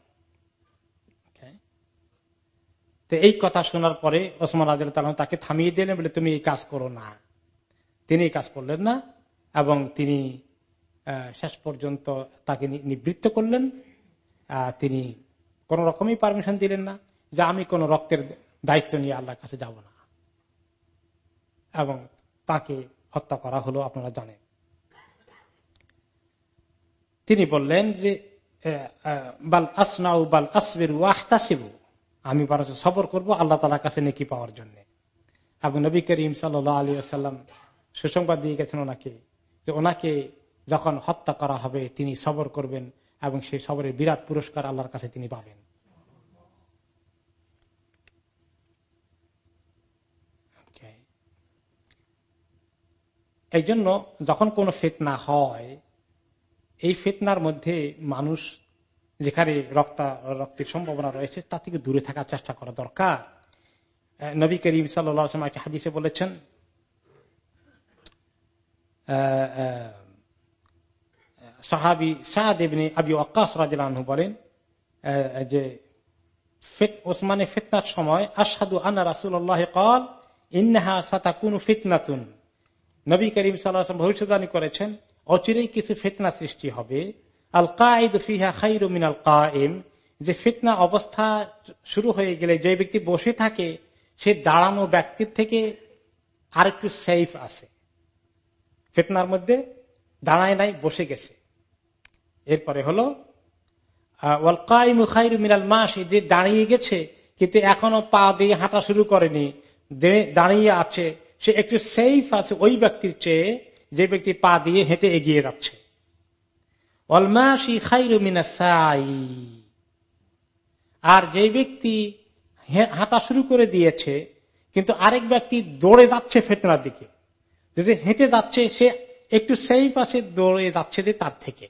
তো এই কথা শোনার পরে ওসমান আদিল তাকে থামিয়ে দিলেন, বলে, তুমি এই কাজ করো না। তিনি এই কাজ করলেন না এবং তিনি শেষ পর্যন্ত তাকে নিবৃত্ত করলেন। তিনি কোন রকমই পারমিশন দিলেন না। যে আমি কোন রক্তের দায়িত্ব নিয়ে আল্লাহর কাছে যাব না। এবং তাকে হত্যা করা হলো, আপনারা জানেন। তিনি বললেন যে বাল আসনাউ বাল আসবির ওয়াহতাসিবু আমি বরঞ্চ সবর করব আল্লাহ তালার কাছে নেকি পাওয়ার জন্য। এবং নবী করিম সাল আলী আসাল্লাম সুসংবাদ দিয়ে গেছেন ওনাকে যে ওনাকে যখন হত্যা করা হবে, তিনি সবর করবেন এবং সেই সবরের বিরাট পুরস্কার আল্লাহর কাছে তিনি পাবেন। এই জন্য যখন কোন ফেতনা হয়, এই ফেতনার মধ্যে মানুষ যেখানে রক্তা, রক্তের সম্ভাবনা রয়েছে, তা থেকে দূরে থাকার চেষ্টা করা দরকার। নবী করিম সাল্লাম একটা হাদিসে বলেছেন সাহাবি সাহাদেবনে আবি আকাশ রাজু বলেন যে ওসমানে ফেতনার সময় আসাদু আনা রাসুল্লাহ কল ইন্নাহা সাতাকুন ফিতনাতুন। নবী করিম সাল্লাহ ভবিষ্যৎবাণী করেছেন, অচিরেই কিছু ফেতনা সৃষ্টি হবে। আল কাঈদ ফিহা খাইরু মিনাল কায়েম যে ফিতনা অবস্থা শুরু হয়ে গেলে যে ব্যক্তি বসে থাকে, সে দাঁড়ানো ব্যক্তির থেকে আর একটু সেফ আছে। ফিতনার মধ্যে দাঁড়ায় নাই, বসে গেছে। এরপরে হলো মিনাল মাস যে দাঁড়িয়ে গেছে, কিন্তু এখনও পা দিয়ে হাঁটা শুরু করেনি দাঁড়িয়ে আছে সে একটু সেফ আছে ওই ব্যক্তির চেয়ে যে ব্যক্তি পা দিয়ে হেঁটে এগিয়ে যাচ্ছে। আর যে ব্যক্তি হাঁটা শুরু করে দিয়েছে, কিন্তু আরেক ব্যক্তি দৌড়ে যাচ্ছে ফেতনার দিকে। যে হেঁটে যাচ্ছে, সে একটু সেফ আছে, দৌড়ে যাচ্ছে যে তার থেকে।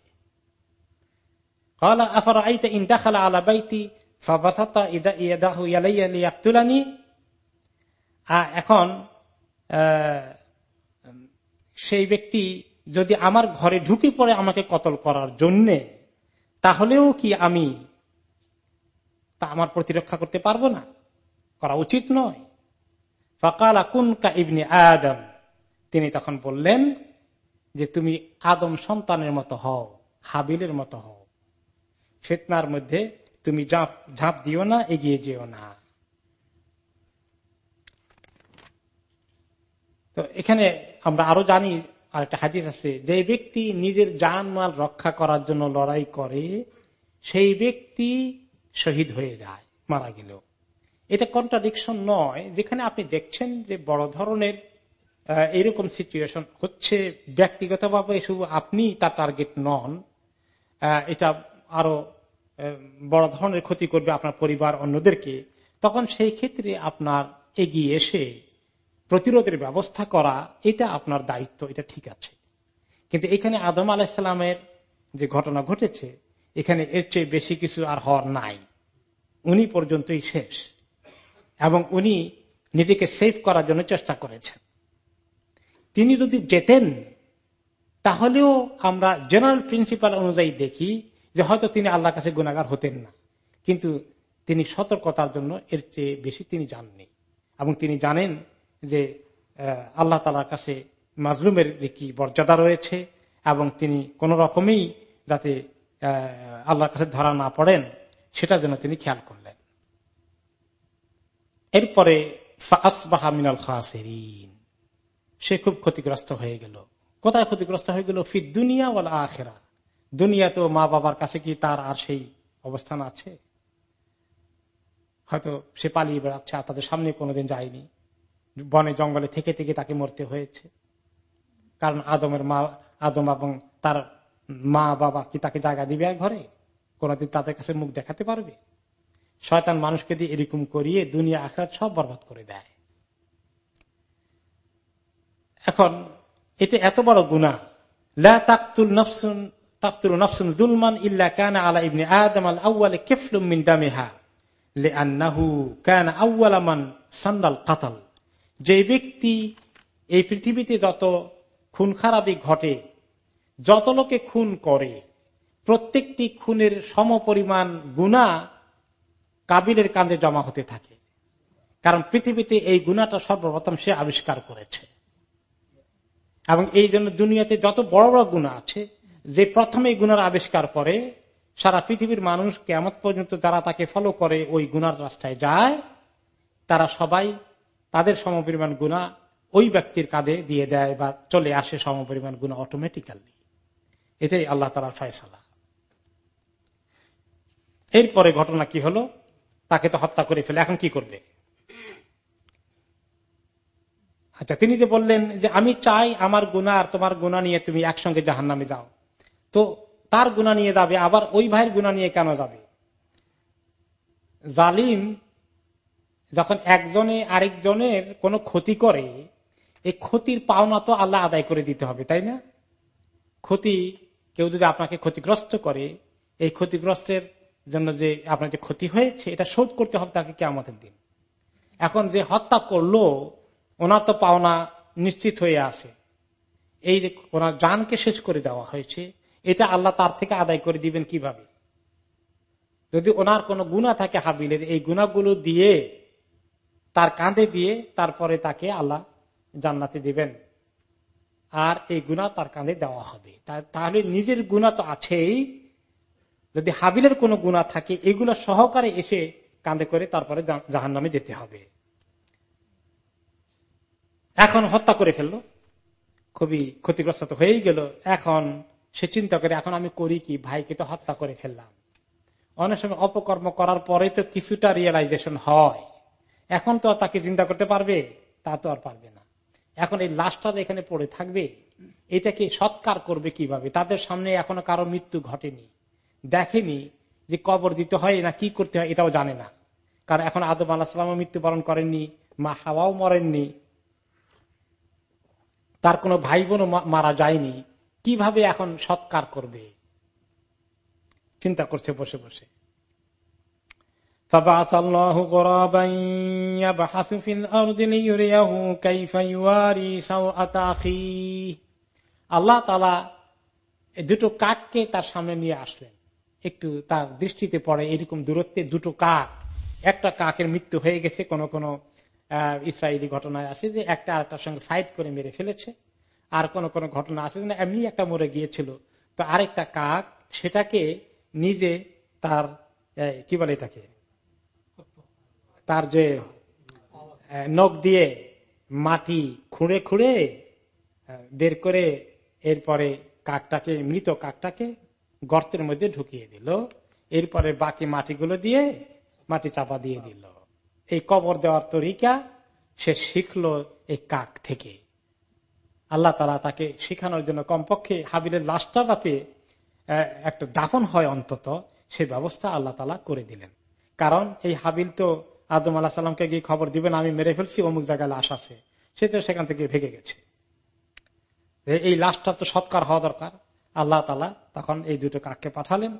এখন সেই ব্যক্তি যদি আমার ঘরে ঢুকে পড়ে আমাকে কতল করার জন্য, তাহলেও কি আমি তা আমার প্রতিরক্ষা করতে পারব না? করা উচিত নয়। ফকাল আকুন কা ইবনে আদম। তিনি তখন বললেন যে, তুমি আদম সন্তানের মতো হও, হাবিলের মতো হও। ফেতনার মধ্যে তুমি ঝাঁপ ঝাঁপ দিও না, এগিয়ে যেও না। তো এখানে আমরা আরও জানি, আরেকটা হাদিস আছে, যে ব্যক্তি নিজের জান মাল রক্ষা করার জন্য লড়াই করে, সেই ব্যক্তি শহীদ হয়ে যায়, মারা গেল এটা কন্ট্রাডিকশন নয়, যেখানে আপনি দেখছেন যে বড় ধরনের এরকম সিচুয়েশন হচ্ছে। ব্যক্তিগতভাবে শুধু আপনি তার টার্গেট নন এটা আরও বড় ধরনের ক্ষতি করবে আপনার পরিবার অন্যদেরকে। তখন সেই ক্ষেত্রে আপনার এগিয়ে এসে প্রতিরোধের ব্যবস্থা করা, এটা আপনার দায়িত্ব, এটা ঠিক আছে। কিন্তু এখানে আদম আলাহিসাল্লামের যে ঘটনা ঘটেছে, এখানে এর চেয়ে বেশি কিছু আর হওয়ার নাই। উনি পর্যন্তই শেষ। এবং উনি নিজেকে সেভ করার জন্য চেষ্টা করেছেন। তিনি যদি যেতেন, তাহলেও আমরা জেনারেল প্রিন্সিপাল অনুযায়ী দেখি যে হয়তো তিনি আল্লাহর কাছে গুণাগার হতেন না। কিন্তু তিনি সতর্কতার জন্য এর চেয়ে বেশি তিনি জাননি। এবং তিনি জানেন যে আল্লাহ তালার কাছে মাজলুমের যে কি মর্যাদা রয়েছে এবং তিনি কোন রকমেই যাতে আল্লাহর কাছে ধরা না পড়েন, সেটা যেন তিনি খেয়াল করলেন। এরপরে মিনাল সে খুব ক্ষতিগ্রস্ত হয়ে গেল। কোথায় ক্ষতিগ্রস্ত হয়ে গেল? ফি দুনিয়া ওয়াল আখেরা। তো মা বাবার কাছে কি তার আর সেই অবস্থান আছে? হয়তো সে পালিয়ে বেড়াচ্ছে আর তাদের সামনে কোনোদিন যায়নি। বনে জঙ্গলে থেকে থেকে তাকে মরতে হয়েছে। কারণ আদমের মা, আদম এবং তার মা বাবা কি তাকে জায়গা দিবে আর ঘরে? কোনদিন তাদের কাছে মুখ দেখাতে পারবে? শয়তান মানুষকে দিয়ে এরকম করিয়ে দুনিয়া, আখরাত সব বরবাদ করে দেয়। এখন এটা এত বড় গুণা লা তাকতুল নফসুন তাকতুল নফসুন জুলমান ইল্লা কানা আলা ইবনে লে আউয়ালা মান সান্দাল কাতাল। যে ব্যক্তি এই পৃথিবীতে যত খুন খারাপি ঘটে, যত লোকে খুন করে, প্রত্যেকটি খুনের সম পরিমাণ গুণা কাবিলের কান্দে জমা হতে থাকে। কারণ পৃথিবীতে এই গুণাটা সর্বপ্রথম সে আবিষ্কার করেছে। এবং এই জন্য দুনিয়াতে যত বড় বড় গুণা আছে, যে প্রথমে গুণার আবিষ্কার করে, সারা পৃথিবীর মানুষ কেমন পর্যন্ত যারা তাকে ফলো করে, ওই গুনার রাস্তায় যায়, তারা সবাই তাদের সমপরিমাণ গুণা ওই ব্যক্তির কাঁধে দিয়ে দেয় বা চলে আসে সমপরিমাণ গুণা অটোমেটিক্যালি এটাই আল্লাহ তালার ফয়সালা। এরপরে ঘটনা কি হলো? তাকে তো হত্যা করে ফেলে। এখন কি করবে? আচ্ছা তিনি যে বললেন যে আমি চাই আমার গুণা আর তোমার গুণা নিয়ে তুমি একসঙ্গে জাহান নামে যাও। তো তার গুণা নিয়ে যাবে, আবার ওই ভাইয়ের গুণা নিয়ে কেন যাবে? জালিম যখন একজনে আরেকজনের কোনো ক্ষতি করে, এই ক্ষতির পাওনা তো আল্লাহ আদায় করে দিতে হবে, তাই না? ক্ষতি, কেউ যদি আপনাকে ক্ষতিগ্রস্ত করে, এই ক্ষতিগ্রস্তের জন্য যে আপনার যে ক্ষতি হয়েছে, এটা শোধ করতে হবে তাকে কেমতের দিন। এখন যে হত্যা করল, ওনার তো পাওনা নিশ্চিত হয়ে আছে। এই যে ওনার জানকে শেষ করে দেওয়া হয়েছে, এটা আল্লাহ তার থেকে আদায় করে দিবেন কীভাবে? যদি ওনার কোন গুণা থাকে হাবিলের, এই গুণাগুলো দিয়ে তার কাঁধে দিয়ে তারপরে তাকে আল্লাহ জান্নাতে দিবেন। আর এই গুণা তার কাঁধে দেওয়া হবে। তাহলে নিজের গুণা তো আছেই। যদি হাবিলের কোনো গুণা থাকে, এগুলো সহকারে এসে কাঁধে করে তারপরে জাহান নামে যেতে হবে। এখন হত্যা করে ফেলল। খুবই ক্ষতিগ্রস্ত হয়েই গেল। এখন সে চিন্তা করে, এখন আমি করি কি? ভাইকে তো হত্যা করে ফেললাম। অনেক সময় অপকর্ম করার পরে তো কিছুটা রিয়েলাইজেশন হয়। এখন তো তাকে চিন্তা করতে পারবে, তা তো আর পারবে না। এখন এই লাশটা এখানে পড়ে থাকবে, এটাকে সৎকার করবে কীভাবে? তাদের সামনে এখনও কারও মৃত্যু ঘটেনি। দেখেনি যে কবর দিতে হয় না কি করতে হয়, এটাও জানে না। কারণ এখন আদম আল্লাহ মৃত্যুবরণ করেননি, মা হাওয়াও মরেননি। তার কোনো ভাই বোনও মারা যায়নি। কীভাবে এখন সৎকার করবে? চিন্তা করছে, বসে বসে। আল্লাহ তালা দুটো কাককে তার সামনে নিয়ে আসলেন। একটু তার দৃষ্টিতে পড়ে এরকম দূরত্বে দুটো কাক। একটা কাকের মৃত্যু হয়ে গেছে, কোন কোন ইসরায়েলি ঘটনায় আছে যে একটা আরেকটার সঙ্গে ফাইট করে মেরে ফেলেছে। আর কোন কোন ঘটনা আছে না, এমনি একটা মরে গিয়েছিল। তো আরেকটা কাক সেটাকে নিজে তার কি বলে এটাকে? তার যে নখ দিয়ে মাটি খুঁড়ে খুঁড়ে বের করে এরপরে কাকটাকে, মৃত কাকটাকে গর্তের মধ্যে ঢুকিয়ে দিল। এরপরে বাকি মাটিগুলো দিয়ে মাটি চাপা দিয়ে দিল। এই কবর দেওয়ার তরিকা, সে শিখলো এই কাক থেকে। আল্লাহ তালা তাকে শেখানোর জন্য কমপক্ষে হাবিলের লাশটা যাতে একটা দাফন হয় অন্তত সেই ব্যবস্থা আল্লাহ তালা করে দিলেন। কারণ এই হাবিল তো আদম আল্লাহ সাল্লামকে গিয়ে খবর দিবেন, আমি মেরে ফেলছি, অমুক জায়গায় লাশ আছে। সে তো সেখান থেকে ভেঙে গেছে। এই লাশটা তো সৎকার হওয়া দরকার। আল্লাহ তালা তখন এই দুটো কাককে পাঠালেন।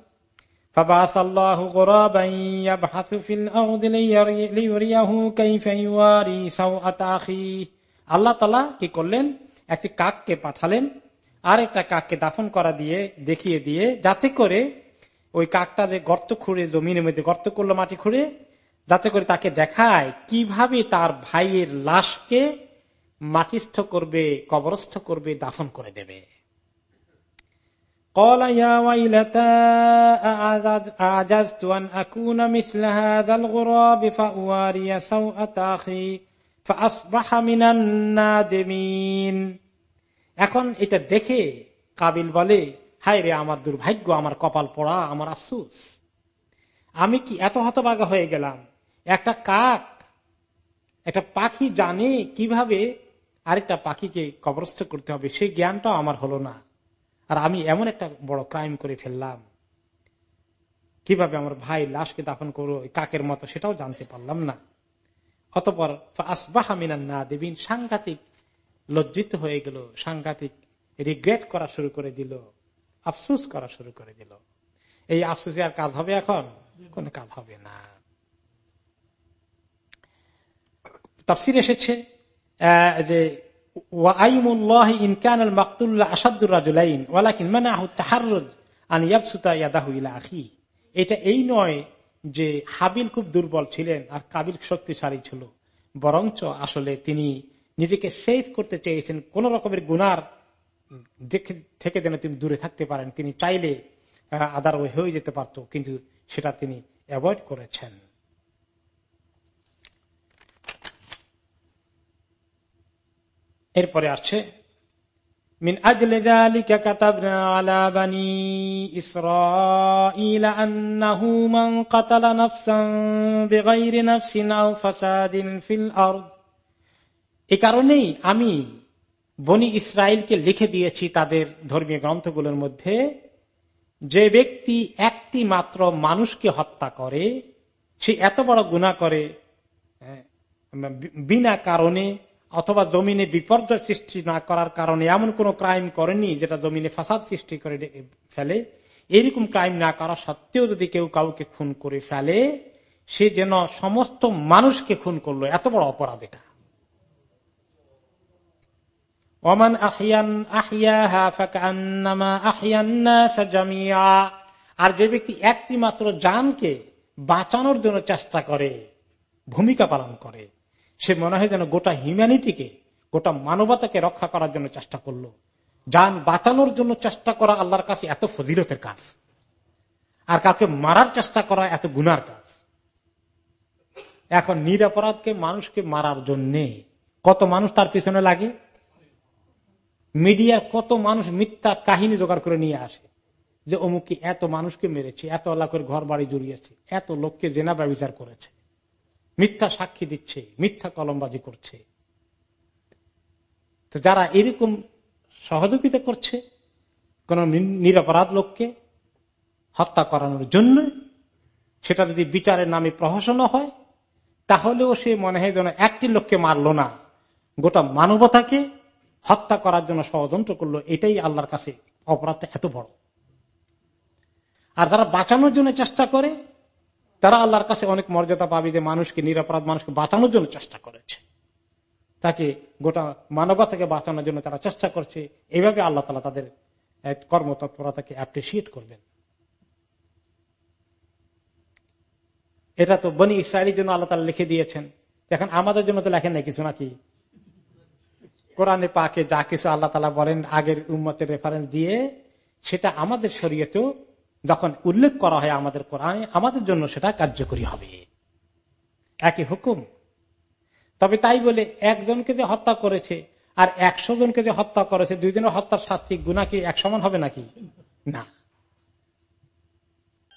আল্লাহ তালা কি করলেন? একটি কাককে পাঠালেন। আর একটা কাককে দাফন করা দিয়ে, দেখিয়ে দিয়ে, যাতে করে ওই কাকটা যে গর্ত খুঁড়ে, জমিনের মধ্যে গর্ত করল মাটি খুঁড়ে যাতে করে তাকে দেখায় কীভাবে তার ভাইয়ের লাশকে মাটিস্থ করবে, কবরস্থ করবে, দাফন করে দেবে। এখন এটা দেখে কাবিল বলে, হায় রে, আমার দুর্ভাগ্য, আমার কপাল পড়া, আমার আফসুস। আমি কি এত হতবাগা হয়ে গেলাম? একটা কাক, একটা পাখি জানে কীভাবে আরেকটা পাখিকে কবরস্থ করতে হবে, সেই জ্ঞানটাও আমার হলো না। আর আমি এমন একটা বড় ক্রাইম করে ফেললাম। কীভাবে আমার ভাই লাশকে দাফন করব কাকের মতো সেটাও জানতে পারলাম না। অতপর আসবাহ না দেবিন সাংঘাতিক লজ্জিত হয়ে গেল, সাংঘাতিক রিগ্রেট করা শুরু করে দিল, আফসুস করা শুরু করে দিল। এই আফসুসে আর কাজ হবে এখন? কোন কাজ হবে না তাফসির এসেছে আহ, যে ওয়াইমুল্লাহ ইনকান আল মাকতুল্লাহ আসাদুর রাজুলাইন ওয়ালাকিন মানে তাহারুজ আন ইয়াবসুতা ইয়াদাহু ইলা আখি। এটা এই নয় যে হাবিল খুব দুর্বল ছিলেন আর কাবিল শক্তিশালী ছিল, বরঞ্চ আসলে তিনি নিজেকে সেভ করতে চেয়েছেন। কোন রকমের গুনার থেকে যেন তিনি দূরে থাকতে পারেন। তিনি চাইলে আদার হয়ে যেতে পারত, কিন্তু সেটা তিনি অ্যাভয়েড করেছেন। এরপরে আসছে من أجل ذلك كتبنا على بني إسرائيل أنه من قتل نفسا بغير نفس أو فساد في الأرض এ কারণেই আমি বনি ইসরায়েলকে লিখে দিয়েছি তাদের ধর্মীয় গ্রন্থগুলোর মধ্যে যে ব্যক্তি একটি মাত্র মানুষকে হত্যা করে সে এত বড় গুণা করে হ্যাঁ, বিনা কারণে অথবা জমিনে বিপর্যয় সৃষ্টি না করার কারণে এমন কোন ক্রাইম করেনি যেটা জমিনে ফাসাদ সৃষ্টি করে ফেলে। এরকম ক্রাইম না করা সত্ত্বেও যদি কেউ কাউকে খুন করে ফেলে, সে যেন সমস্ত মানুষকে খুন করল। এত বড় অপরাধ এটা। ওমান আহিয়ান জামিয়া। আর যে ব্যক্তি একটি মাত্র জানকে বাঁচানোর জন্য চেষ্টা করে, ভূমিকা পালন করে সে মনে হয় যেন গোটা হিউম্যানিটিকে গোটা মানবতাকে রক্ষা করার জন্য চেষ্টা করল। যান বাঁচানোর জন্য চেষ্টা করা আল্লাহর কাছে এত ফজিলতের কাজ। আর কাউকে মারার চেষ্টা করা এত গুনার কাজ। এখন নিরাপরাধকে মানুষকে মারার জন্যে কত মানুষ তার পিছনে লাগে? মিডিয়ার কত মানুষ মিথ্যা কাহিনী জোগাড় করে নিয়ে আসে যে অমুকে এত মানুষকে মেরেছে, এত এলাকার ঘর বাড়ি জড়িয়েছে, এত লোককে জেনা ব্যবচার করেছে। মিথ্যা সাক্ষী দিচ্ছে, মিথ্যা কলমবাজি করছে। তো যারা এরকম সহযোগিতা করছে, কোন নিরপরাধ লোককে হত্যা করানোর জন্য, সেটা যদি বিচারের নামে প্রহসন হয়, তাহলেও সে মনে হয় যেন একটি লোককে মারলো না। গোটা মানবতাকে হত্যা করার জন্য ষড়যন্ত্র করল, এটাই আল্লাহর কাছে অপরাধটা এত বড়। আর যারা বাঁচানোর জন্য চেষ্টা করে তারা আল্লাহর কাছে অনেক মর্যাদা পাবে যে মানুষকে, নিরাপরাধ মানুষকে বাঁচানোর জন্য চেষ্টা করেছে। তাকে গোটা মানবতাকে বাঁচানোর জন্য তারা চেষ্টা করছে। এইভাবে আল্লাহ তালা তাদের কর্মতৎপরতাকে অ্যাপ্রিসিয়েট করবেন। এটা তো বনি ইসরায়েলের জন্য আল্লাহ তালা লিখে দিয়েছেন। এখন আমাদের জন্য তো লেখেন নাই কিছু নাকি? কোরআনে পাকে যা কিছু আল্লাহ তালা বলেন, আগের উম্মতের রেফারেন্স দিয়ে, সেটা আমাদের শরীয়তেও যখন উল্লেখ করা হয় আমাদের কোরআনে, আমাদের জন্য সেটা কার্যকরী হবে। একই হুকুম। তবে তাই বলে একজনকে যে হত্যা করেছে আর একশো জনকে যে হত্যা করেছে দুইজনের হত্যার শাস্তি গুণা কি এক সমান হবে নাকি? না।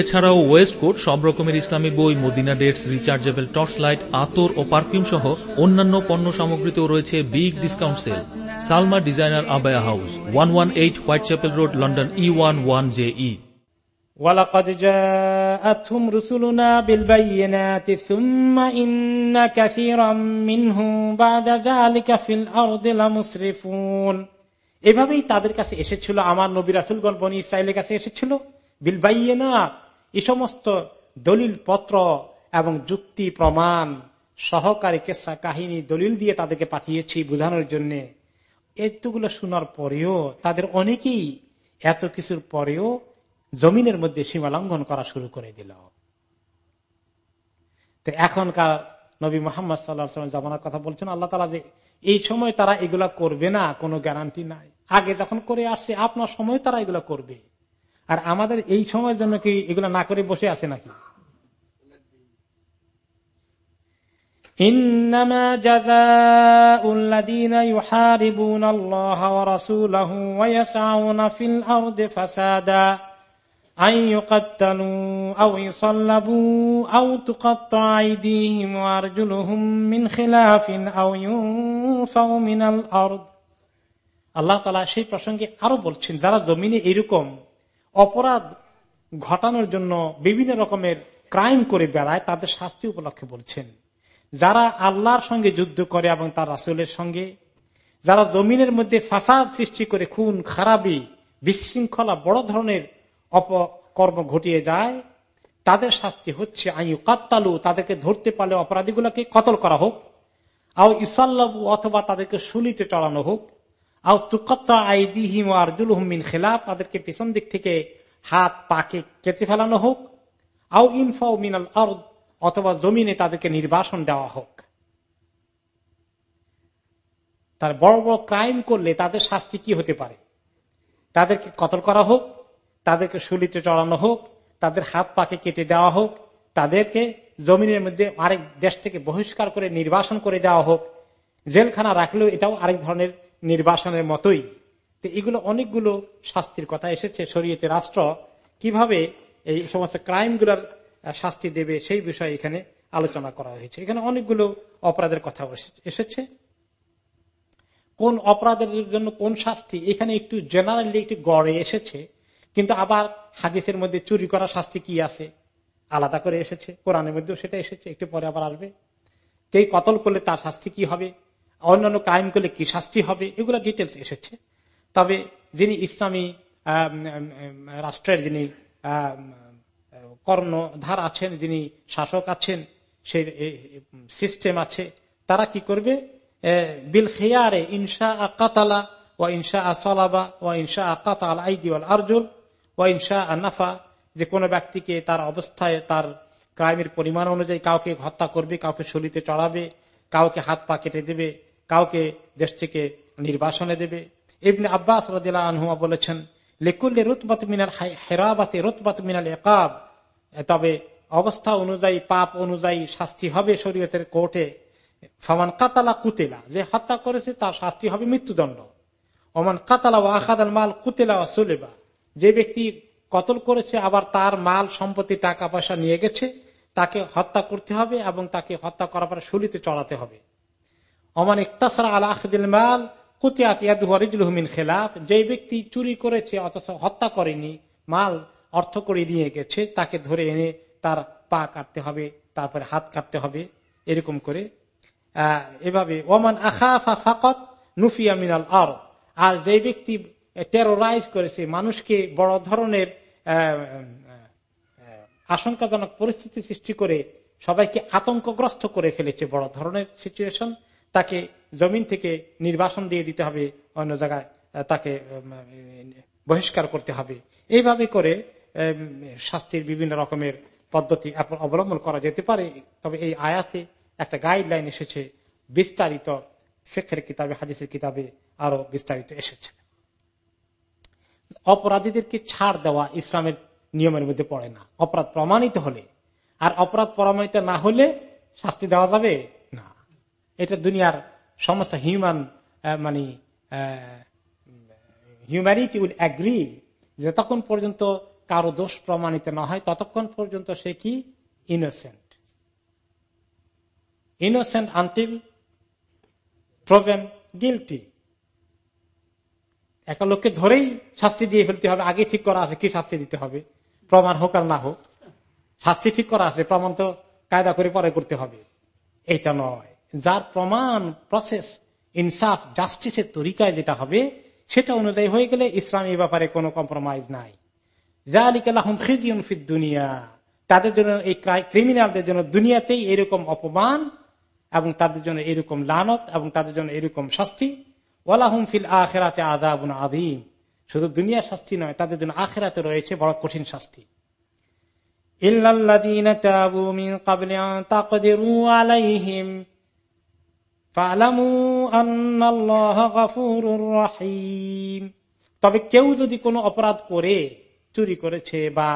এছাড়াও ওয়েস্ট কোট সব রকমের ইসলামী বই Medina dates rechargeable torch light আতর ও পারফিউম সহ অন্যান্য পণ্য সামগ্রীতেও রয়েছে big discount sale Salma designer abaya house one one eight Whitechapel road London E one one J E ولقد جاءتهم رسلنا بالبينات ثم إن كثيرا منهم بعد ذلك في الأرض لمسرفون এভাবেই তাদের কাছে এসেছিল আমার নবী রাসুলগণ বনি ইসরায়েলের কাছে এসেছিল বিলবাইয়েনাত এই সমস্ত দলিল পত্র এবং যুক্তি, প্রমাণ সহকারী কেসা কাহিনী দলিল দিয়ে তাদেরকে পাঠিয়েছি বোঝানোর জন্য। এতগুলো শোনার পরেও তাদের অনেকেই এত কিছুর পরেও জমিনের মধ্যে সীমা লঙ্ঘন করা শুরু করে দিল। তো এখনকার নবী মোহাম্মদ সাল্লাহ জমানার কথা বলছেন, আল্লাহ তালা যে এই সময় তারা এগুলা করবে না, কোনো গ্যারান্টি নাই। আগে যখন করে আসছে, আপনার সময় তারা এগুলা করবে। আর আমাদের এই সময়ের জন্য কি এগুলো না করে বসে আছে নাকি? আও মিনাল আল্লাহ সেই প্রসঙ্গে আরও বলছেন, যারা জমিনে এরকম অপরাধ ঘটানোর জন্য বিভিন্ন রকমের ক্রাইম করে বেড়ায়, তাদের শাস্তি উপলক্ষে বলছেন। যারা আল্লাহর সঙ্গে যুদ্ধ করে এবং তার রাসুলের সঙ্গে, যারা জমিনের মধ্যে ফাসাদ সৃষ্টি করে খুন, খারাপি, বিশৃঙ্খলা, বড় ধরনের অপকর্ম ঘটিয়ে যায়, তাদের শাস্তি হচ্ছে আইউ কাত্তালু তাদেরকে ধরতে পারলে অপরাধীগুলোকে কতল করা হোক, আও ইসাল্লাবু, অথবা তাদেরকে সুলিতে চড়ানো হোক। হুমিন খেলাফ, তাদেরকে পেছন দিক থেকে হাত পাকে কেটে ফেলানো হোক, আও ইনফাও মিনাল আরদ, অথবা জমিনে তাদেরকে নির্বাসন দেওয়া হোক। তার বড় বড় ক্রাইম করলে তাদের শাস্তি কি হতে পারে? তাদেরকে কতল করা হোক, তাদেরকে সুলিতে চড়ানো হোক, তাদের হাত পাকে কেটে দেওয়া হোক, তাদেরকে জমিনের মধ্যে আরেক দেশ থেকে বহিষ্কার করে নির্বাসন করে দেওয়া হোক, জেলখানা রাখলেও এটাও আরেক ধরনের নির্বাসনের মতোই। তো এগুলো অনেকগুলো শাস্তির কথা এসেছে শরীয়তে রাষ্ট্র। কীভাবে এই সমস্ত ক্রাইমগুলোর শাস্তি দেবে সেই বিষয়ে এখানে আলোচনা করা হয়েছে। এখানে অনেকগুলো অপরাধের কথা এসেছে। কোন অপরাধের জন্য কোন শাস্তি? এখানে একটু জেনারেলি একটু গড়ে এসেছে। কিন্তু আবার হাদিসের মধ্যে চুরি করা শাস্তি কি আছে? আলাদা করে এসেছে। কোরআনের মধ্যেও সেটা এসেছে। একটু পরে আবার আসবে। কে কতল করলে তার শাস্তি কি হবে? অন্যান্য ক্রাইম করলে কি শাস্তি হবে? এগুলো ডিটেলস এসেছে। তবে যিনি ইসলামী রাষ্ট্রের যিনি কর্ণধার আছেন, যিনি শাসক আছেন সেই সিস্টেম আছে, তারা কি করবে? বিল খেয়ারে ইনশা আকাতালা ও ইনশা আসলাবা ও ইনশা আকাতাল আইদি আরজুল ও ইনশা আনাফা যে কোনো ব্যক্তিকে তার অবস্থায় তার ক্রাইমের পরিমাণ অনুযায়ী কাউকে হত্যা করবে, কাউকে শলিতে চড়াবে, কাউকে হাত পা কেটে দেবে কাউকে দেশ থেকে নির্বাসনে দেবে। এমনি আব্বাস রদিল্লা আনহুমা বলেছেন, লেকুল্লে রুতবাত মিনাল হেরাবাতে রুতবাত মিনাল একাব তবে অবস্থা অনুযায়ী, পাপ অনুযায়ী শাস্তি হবে শরীয়তের কোর্টে। ফমান কাতালা কুতেলা, যে হত্যা করেছে তার শাস্তি হবে মৃত্যুদণ্ড। ওমান কাতালা ও আখাদাল মাল কুতেলা ও সুলেবা, যে ব্যক্তি কতল করেছে, আবার তার মাল, সম্পত্তি, টাকা পয়সা নিয়ে গেছে, তাকে হত্যা করতে হবে এবং তাকে হত্যা করার পরে শুলিতে চড়াতে হবে। অমান ইকতাসরা আল আখদিল মাল কুতিয়াতিয়াদুহরিজুলহমিন খেলাফ যে ব্যক্তি চুরি করেছে অথচ হত্যা করেনি, মাল অর্থ করে নিয়ে গেছে, তাকে ধরে এনে তার পা কাটতে হবে, তারপরে হাত কাটতে হবে, এরকম করে। এভাবে, ওমান আখা ফাকত নুফিয়া মিনাল আর আর যে ব্যক্তি টেরোরাইজ করেছে, মানুষকে বড় ধরনের আশঙ্কাজনক পরিস্থিতি সৃষ্টি করে, সবাইকে আতঙ্কগ্রস্ত করে ফেলেছে, বড় ধরনের সিচুয়েশন তাকে জমিন থেকে নির্বাসন দিয়ে দিতে হবে, অন্য জায়গায় তাকে বহিষ্কার করতে হবে। এইভাবে করে শাস্তির বিভিন্ন রকমের পদ্ধতি অবলম্বন করা যেতে পারে। তবে এই আয়াতে একটা গাইডলাইন এসেছে, বিস্তারিত শেখের কিতাবে, হাদিসের কিতাবে আরও বিস্তারিত এসেছে। অপরাধীদেরকে ছাড় দেওয়া ইসলামের নিয়মের মধ্যে পড়ে না। অপরাধ প্রমাণিত হলে, আর অপরাধ প্রমাণিত না হলে শাস্তি দেওয়া যাবে? এটা দুনিয়ার সমস্ত হিউম্যান মানে হিউম্যানিটি উইল অ্যাগ্রি যতক্ষণ পর্যন্ত কারও দোষ প্রমাণিত না হয়, ততক্ষণ পর্যন্ত সে কি? Innocent innocent until proven guilty একটা লোককে ধরেই শাস্তি দিয়ে ফেলতে হবে, আগে ঠিক করা আছে, কি শাস্তি দিতে হবে? প্রমাণ হোক আর না হোক। শাস্তি ঠিক করা আছে, প্রমাণ তো কায়দা করে পরে করতে হবে। এইটা নয়। যার প্রমাণ প্রসেস ইনসাফ জাস্টিসের তরিকায় যেটা হবে, সেটা অনুযায়ী হয়ে গেলে ইসলাম ইসলামী ব্যাপারে কোনো কম্প্রোমাইজ নাই। দুনিয়া। তাদের জন্য এই ক্রিমিনালদের জন্য দুনিয়াতেই এরকম অপমান এবং তাদের জন্য এরকম লানত এবং তাদের জন্য এরকম শাস্তি। ওয়ালাহুম ফিল আখেরাতে আদাবুন আদিম শুধু দুনিয়া শাস্তি নয়, তাদের জন্য আখেরাতে রয়েছে বড় কঠিন শাস্তি। তবে কেউ যদি কোনো অপরাধ করে, চুরি করেছে বা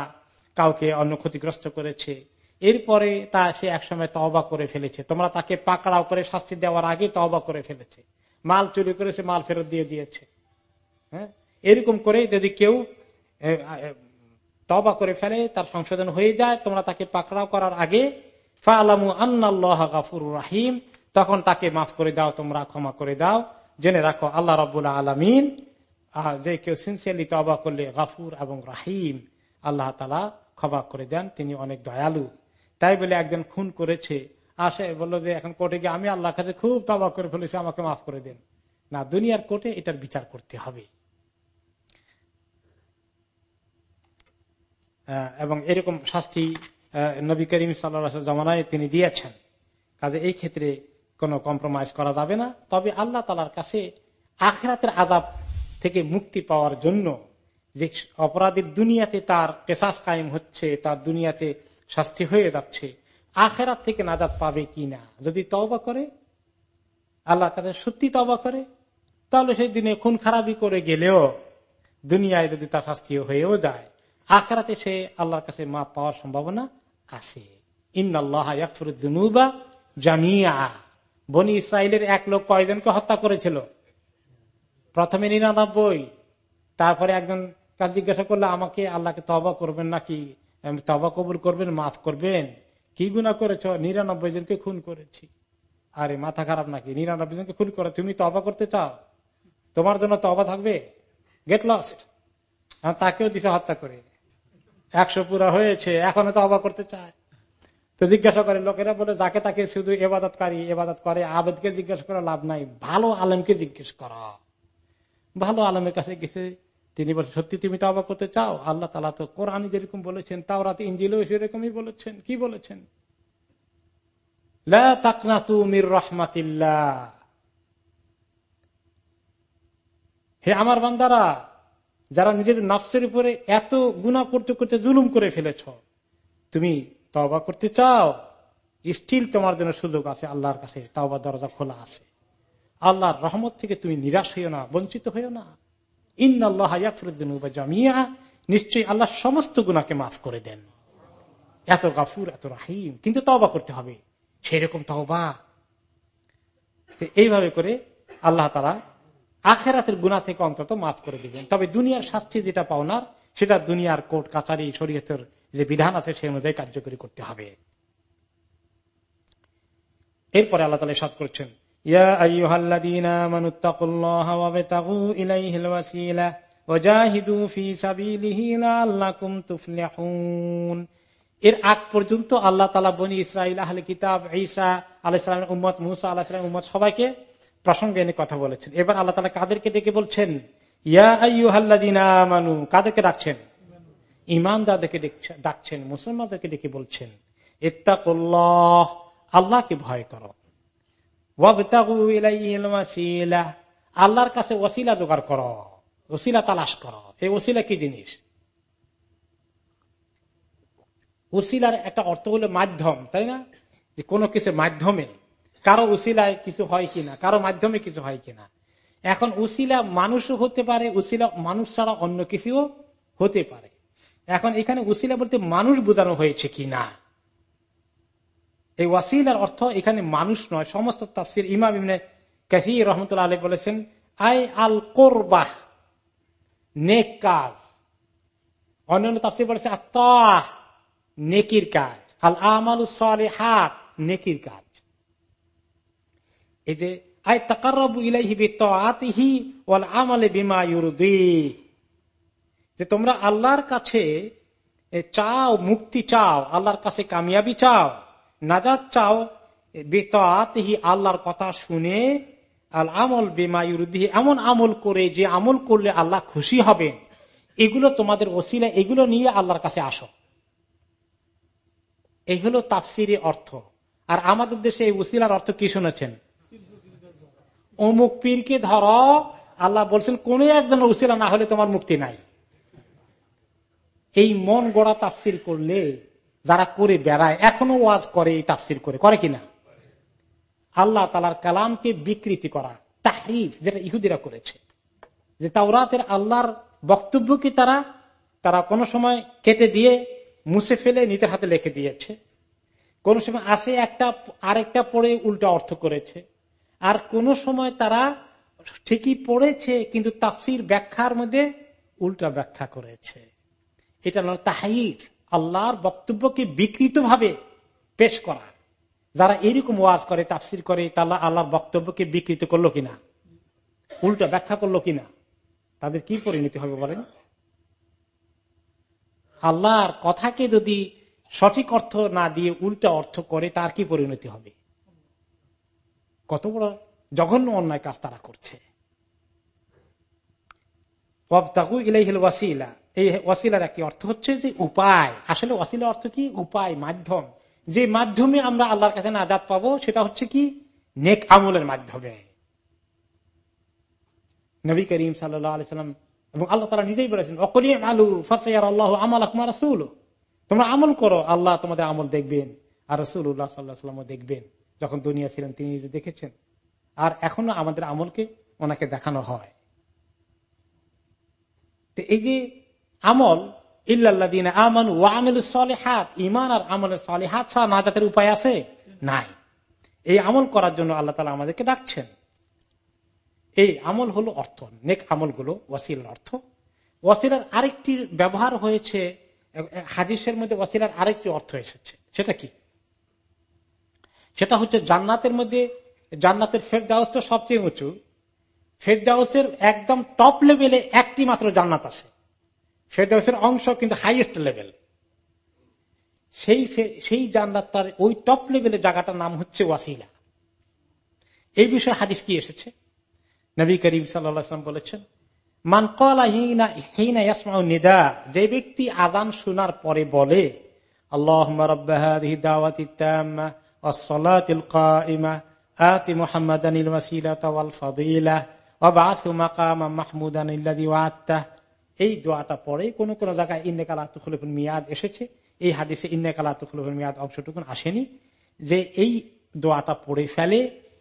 কাউকে অন্য ক্ষতিগ্রস্ত করেছে, এরপরে তা সে একসময় তহবা করে ফেলেছে। তোমরা তাকে পাকড়াও করে শাস্তি দেওয়ার আগে তহবা করে ফেলেছে। মাল চুরি করেছে, মাল ফেরত দিয়ে দিয়েছে। হ্যাঁ? এরকম করে যদি কেউ তবা করে ফেলে, তার সংশোধন হয়ে যায়, তোমরা তাকে পাকড়াও করার আগে, ফালামু আন্নাল্লাহ গাফুর রাহিম। তখন তাকে মাফ করে দাও, তোমরা ক্ষমা করে দাও। জেনে রাখো, আল্লাহ রবুল্লা আলমিন যে কেউ সিনসিয়ারলি তবা করলে গাফুর এবং রাহিম, আল্লাহ তালা ক্ষমা করে দেন, তিনি অনেক দয়ালু। তাই বলে একজন খুন করেছে আসে বলল যে, এখন কোর্টে গিয়ে আমি আল্লাহ কাছে খুব তবা করে ফেলেছি, আমাকে মাফ করে দেন। না, দুনিয়ার কোর্টে এটার বিচার করতে হবে। এবং এরকম শাস্তি নবী করিম সাল্লা জমানায় তিনি দিয়েছেন। কাজে এই ক্ষেত্রে কোনো কম্প্রোমাইজ করা যাবে না। তবে আল্লাহ তালার কাছে আখরাতের আজাব থেকে মুক্তি পাওয়ার জন্য যে অপরাধীর দুনিয়াতে তার পেশাস কায়েম হচ্ছে, তার দুনিয়াতে শাস্তি হয়ে যাচ্ছে, আখেরাত থেকে নাজাদ পাবে কি না যদি তওবা করে, আল্লাহর কাছে সত্যি তবা করে, তাহলে সেই দিনে খুন খারাপি করে গেলেও দুনিয়ায় যদি তার শাস্তি হয়েও যায়, আখেরাতে সে আল্লাহর কাছে মা পাওয়ার সম্ভাবনা আছে। ইন্নআল্লাহবা জামিয়া বনি ইসরায়েলের এক লোক কয়জনকে হত্যা করেছিল? প্রথমে নিরানব্বই। তারপরে একজন কাজ জিজ্ঞাসা করলে, আমাকে আল্লাহকে তবা করবেন নাকি? তবা কবুল করবেন, মাফ করবেন? কি গুণা করেছ? নিরানব্বই জনকে খুন করেছি। আরে, মাথা খারাপ নাকি? নিরানব্বই জনকে খুন করে, তুমি তবা করতে চাও? তোমার জন্য তবা থাকবে? গেট লস্ট তাকেও দিছে হত্যা করে। একশো পুরা হয়েছে, এখনও তো অবাক করতে চায়। তো জিজ্ঞাসা করে, লোকেরা বলে, যাকে তাকে শুধু এবাদতকারী এবাদত করে, আবেদকে জিজ্ঞাসা করা লাভ নাই। ভালো আলমকে জিজ্ঞেস করা। ভালো আলমের কাছে গেছে, তিনি বলছেন সত্যি তুমি তো অবাক করতে চাও? আল্লাহ তালা তো কোরআন যেরকম বলেছেন তাও রাতে ইঞ্জিলেও সেরকমই বলেছেন। কি বলেছেন? হে আমার বান্দারা, যারা নিজেদের নফসের উপরে এত গুণা করতে করতে জুলুম করে ফেলেছ, তুমি তবা করতে চাও স্টিল তোমার জন্য সুযোগ আছে, আল্লাহর কাছে তাওবা দরজা খোলা আছে। আল্লাহর রহমত থেকে তুমি নিরাশ হইও না, বঞ্চিত হইও না। নিশ্চয়ই আল্লাহ সমস্ত গুণাকে মাফ করে দেন। এত গাফুর, এত রাহিম, কিন্তু করতে হবে। সেই রকম তবা এইভাবে করে আল্লাহ তারা আখেরাতের গুণা থেকে অন্তত মাফ করে দিবেন। তবে দুনিয়ার শাস্তি যেটা পাওনার, সেটা দুনিয়ার কোর্ট কাছারি শরীয়তের যে বিধান আছে সেই অনুযায়ী কার্যকরী করতে হবে। এরপরে আল্লাহ তালা সাদ করছেন এর আগ পর্যন্ত আল্লাহ তালা বনি ইসরাইল আহলে কিতাব, ঈসা আলাইহিস উম্মত, মুসা আলাইহিস উম্মত সবাইকে প্রসঙ্গে এনে কথা বলেছেন। এবার আল্লাহ তালা কাদেরকে ডেকে বলছেন, ইয়া আইয়ুহাল্লাযীনা আমানু, কাদেরকে ডাকছেন? ইমানদারদেরকে ডাকছেন, মুসলমানদেরকে ডেকে বলছেন, ইত্তাকুল্লাহ, আল্লাহকে ভয় করো। আল্লাহর কাছে ওসিলা জোগাড় করো ওসিলা তালাশ করো। এই ওসিলা কি জিনিস? ওসিলার একটা অর্থ হলো মাধ্যম, তাই না? যে কোনো কিছু মাধ্যমে, কারও উসিলায় কিছু হয় কিনা, কারও মাধ্যমে কিছু হয় কিনা। এখন উসিলা মানুষও হতে পারে উসিলা মানুষ ছাড়া অন্য কিছুও হতে পারে। এখন এখানে উসিলা বলতে মানুষ বোঝানো হয়েছে কিনা? এই ওয়াসিলার অর্থ এখানে মানুষ নয়, সমস্ত তাফসির ইমাম ইমনে কাহি রহমতুল্লাহ আলী বলেছেন, আই আল কোরবাহ নেক কাজ। অন্যান্য তাফসির বলেছে আত্মাহ নেকির কাজ। আল আমাল হাত নেকির কাজ। এই যে, আই তাকারবু ইলাইহি বিতাআতিহি ওয়াল আমালে বিমা ইউরদি যে তোমরা আল্লাহর কাছে চাও, মুক্তি চাও, আল্লাহর কাছে কামিয়াবি চাও নাজাদ চাও বেতাতিহি আল্লাহর কথা শুনে, আল আমল বেমায়ুরুদ্দি এমন আমল করে যে আমল করলে আল্লাহ খুশি হবেন। এগুলো তোমাদের ওসিলা, এগুলো নিয়ে আল্লাহর কাছে আসো। এই হলো তাফসিরি অর্থ। আর আমাদের দেশে এই ওসিলার অর্থ কি শুনেছেন? অমুক পীরকে ধর, আল্লাহ বলছেন, কোন একজন ওসিলা না হলে তোমার মুক্তি নাই। এই মন গড়া তাফসির করলে যারা করে বেড়ায়, এখনও ওয়াজ করে, এই তাফসির করে। করে কিনা? আল্লাহ তালার কালামকে বিকৃতি করা, তাহরিফ, যেটা ইহুদিরা করেছে। যে তাওরাতের আল্লাহর বক্তব্যকে তারা তারা কোন সময় কেটে দিয়ে, মুছে ফেলে নিজের হাতে লিখে দিয়েছে। কোন সময় আসে একটা, আরেকটা পড়ে উল্টা অর্থ করেছে। আর কোন সময় তারা ঠিকই পড়েছে, কিন্তু তাফসির ব্যাখ্যার মধ্যে উল্টা ব্যাখ্যা করেছে। এটা হল তাহাইর আল্লাহর বক্তব্যকে বিকৃত ভাবে পেশ করা। যারা এরকম ওয়াজ করে, তাফসির করে, তারা আল্লাহর বক্তব্যকে বিকৃত করল কিনা? উল্টা ব্যাখ্যা করল কিনা? তাদের কি পরিণতি হবে বলেন? আল্লাহর কথাকে যদি সঠিক অর্থ না দিয়ে উল্টা অর্থ করে, তার কি পরিণতি হবে? কত বড় জঘন্য অন্যায় কাজ তারা করছে। এই ওয়াসিলার একটি অর্থ হচ্ছে যে উপায়। আসলে ওয়াসিলা অর্থ কি? উপায়, মাধ্যম। যে মাধ্যমে আমরা আল্লাহর কাছে নাজাদ পাবো, সেটা হচ্ছে কি? নেক আমলের মাধ্যমে। নবী করিম সাল্লাম এবং আল্লাহ তালা নিজেই বলেছেন অকলিম আলু ফসাইয়ার আল্লাহ আমল আকমার রাসুল তোমরা আমল করো, আল্লাহ তোমাদের আমল দেখবেন, আর রসুল্লাহ সাল্লাহ সাল্লাম দেখবেন। যখন দুনিয়া ছিলেন, তিনি নিজে দেখেছেন। আর এখনও আমাদের আমলকে ওনাকে দেখানো হয়। এই যে আমল ইল্লাদিন আমন ওয়ামিল হাত ইমান আর আমলের হাত ছাড়া নাজাতের উপায় আছে? নাই। এই আমল করার জন্য আল্লাহ তালা আমাদেরকে ডাকছেন। এই আমল হলো অর্থ, নেক আমলগুলো ওয়াসিলার অর্থ। ওয়াসিলার আরেকটি ব্যবহার হয়েছে, হাদিসের মধ্যে ওয়াসিলার আরেকটি অর্থ এসেছে। সেটা কি? সেটা হচ্ছে জান্নাতের মধ্যে, জান্নাতের ফেরদাউস তো সবচেয়ে উঁচু। ফেরদাউসের একদম টপ লেভেলে একটি মাত্র জান্নাত আছে। ফেরদাউসের অংশ কিন্তু হাইয়েস্ট লেভেল সেই সেই জান্নাত তার ওই টপ লেভেলের জায়গাটার নাম হচ্ছে ওয়াসিলা। এই বিষয়ে হাদিস কি এসেছে? নবী করিম সাল্লাম বলেছেন যে ব্যক্তি আজান শোনার পরে বলে আল্লাহ এই দোয়াটা পরে কোন কোন জায়গায় ইন্নেকালা তুখলুফুল মিয়াদ এসেছে। এই হাদিসে ইন্নেকালা তুখলুফুল মিয়াদ অংশটুকুন আসেনি। যে এই দোয়াটা পড়ে ফেলে,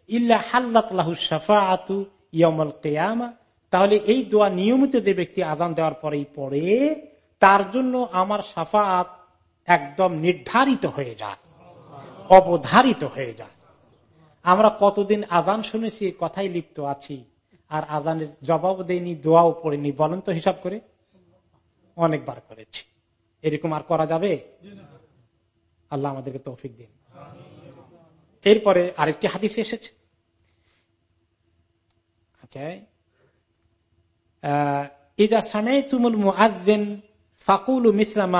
ইল্লা হাল্লাহ সাফা আতু ইয়মল কেয়ামা তাহলে এই দোয়া নিয়মিত যে ব্যক্তি আজান দেওয়ার পরেই পড়ে, তার জন্য আমার সাফাত একদম নির্ধারিত হয়ে যায়, অবধারিত হয়ে যায়। আমরা কতদিন আজান শুনেছি কথাই লিপ্ত আছি আর আজানের জবাব দেয়নি দোয়াও পড়েনি, বলেন তো হিসাব করে। অনেকবার করেছি। এরকম আর করা যাবে? আল্লাহ আমাদেরকে তৌফিক দিন। এরপরে আরেকটি হাদিস এসেছে।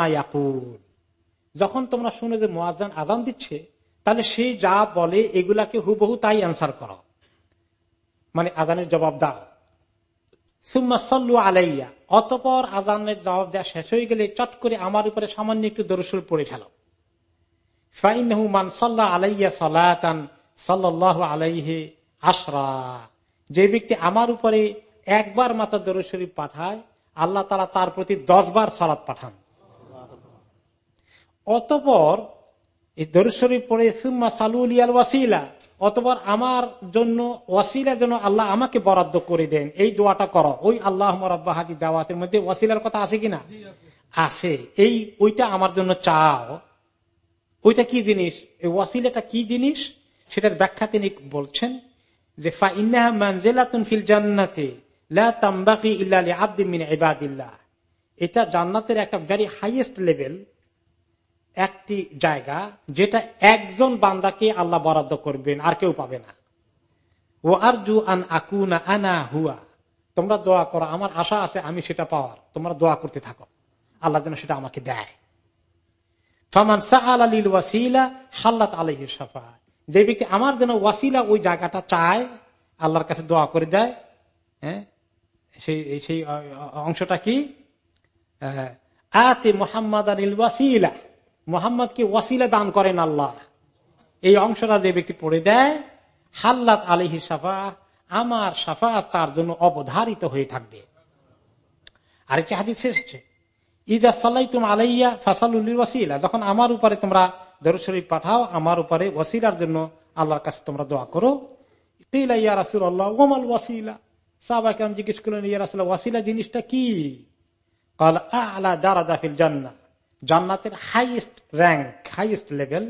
ইয়াকুল। যখন তোমরা শুনে যে মোয়াজান আজান দিচ্ছে, তাহলে সে যা বলে, এগুলাকে হুবহু তাই অ্যান্সার করো। মানে আজানের জবাব দাও। সুম্মা সল্লু আলাইয়া। অতপর আজানের জবাব দেওয়া শেষ হয়ে গেলে চট করে আমার উপরে সামান্য একটু দরসুর পড়ে ফেল। ফাইনহু সাল্লাহ আলাইয়া সালাতান সাল্লাহ আলাইহে আশরা। যে ব্যক্তি আমার উপরে একবার মাত্র দরশরীফ পাঠায়, আল্লাহ তালা তার প্রতি দশ বার সালাত পাঠান। অতপর এই দরশরীফ পড়ে সুম্মা ইয়াল ওয়াসিলা। অতপর আমার জন্য ওয়াসিলার জন্য আল্লাহ আমাকে বরাদ্দ করে দেন। এই দোয়াটা করো। ওই আল্লাহ মরাব্বাহাদি দাওয়াতের মধ্যে ওয়াসিলার কথা আছে কিনা? আছে। এই ওইটা আমার জন্য চাও। ওইটা কি জিনিস? এই ওয়াসিলাটা কি জিনিস? সেটার ব্যাখ্যা তিনি বলছেন যে ফা ইন্নাহা মানজিলাতুন ফিল জান্নাতে লা তামবাকি ইল্লা লিআবদিন মিন ইবাদিল্লাহ। এটা জান্নাতের একটা ভেরি হাইয়েস্ট লেভেল একটি জায়গা যেটা একজন বান্দাকে আল্লাহ বরাদ্দ করবেন, আর কেউ পাবে না। ও আরজু আন আকুনা আনা হুয়া। তোমরা দোয়া করো, আমার আশা আছে আমি সেটা পাওয়ার। তোমরা দোয়া করতে থাকো। আল্লাহ যেন সেটা আমাকে দেয়। ফামান ওয়াসিলা হাল্লাত আলহ সাফা যে ব্যক্তি আমার যেন ওয়াসিলা ওই জায়গাটা চায়, আল্লাহর কাছে দোয়া করে দেয় হ্যাঁ সেই সেই অংশটা কি? আহ, আতে মোহাম্মদ আনিল ওয়াসিলা। মোহাম্মদকে ওয়াসিলা দান করেন আল্লাহ। এই অংশটা যে ব্যক্তি পড়ে দেয়, হাল্লাত আলহি সাফা আমার সাফা তার জন্য অবধারিত হয়ে থাকবে। আরেকটি হাদিস এসছে, ইদা সাল্লাই তুম আলাইয়া ফাসালুল্লির ওয়াসিলা যখন আমার উপরে তোমরা দরু শরীফ পাঠাও, আমার উপরে ওয়াসিলার জন্য আল্লাহর কাছে তোমরা দোয়া করো। ইয়া রাসুল আল্লাহ ওমাল ওয়াসিলা সাহবাকে জিজ্ঞেস করলেন, ইয়া রাসুল ওয়াসিলা জিনিসটা কি? কাল আলা দারা দাফিল জান্না জান্নাতের হাইয়েস্ট র্যাঙ্ক হাইয়েস্ট লেভেল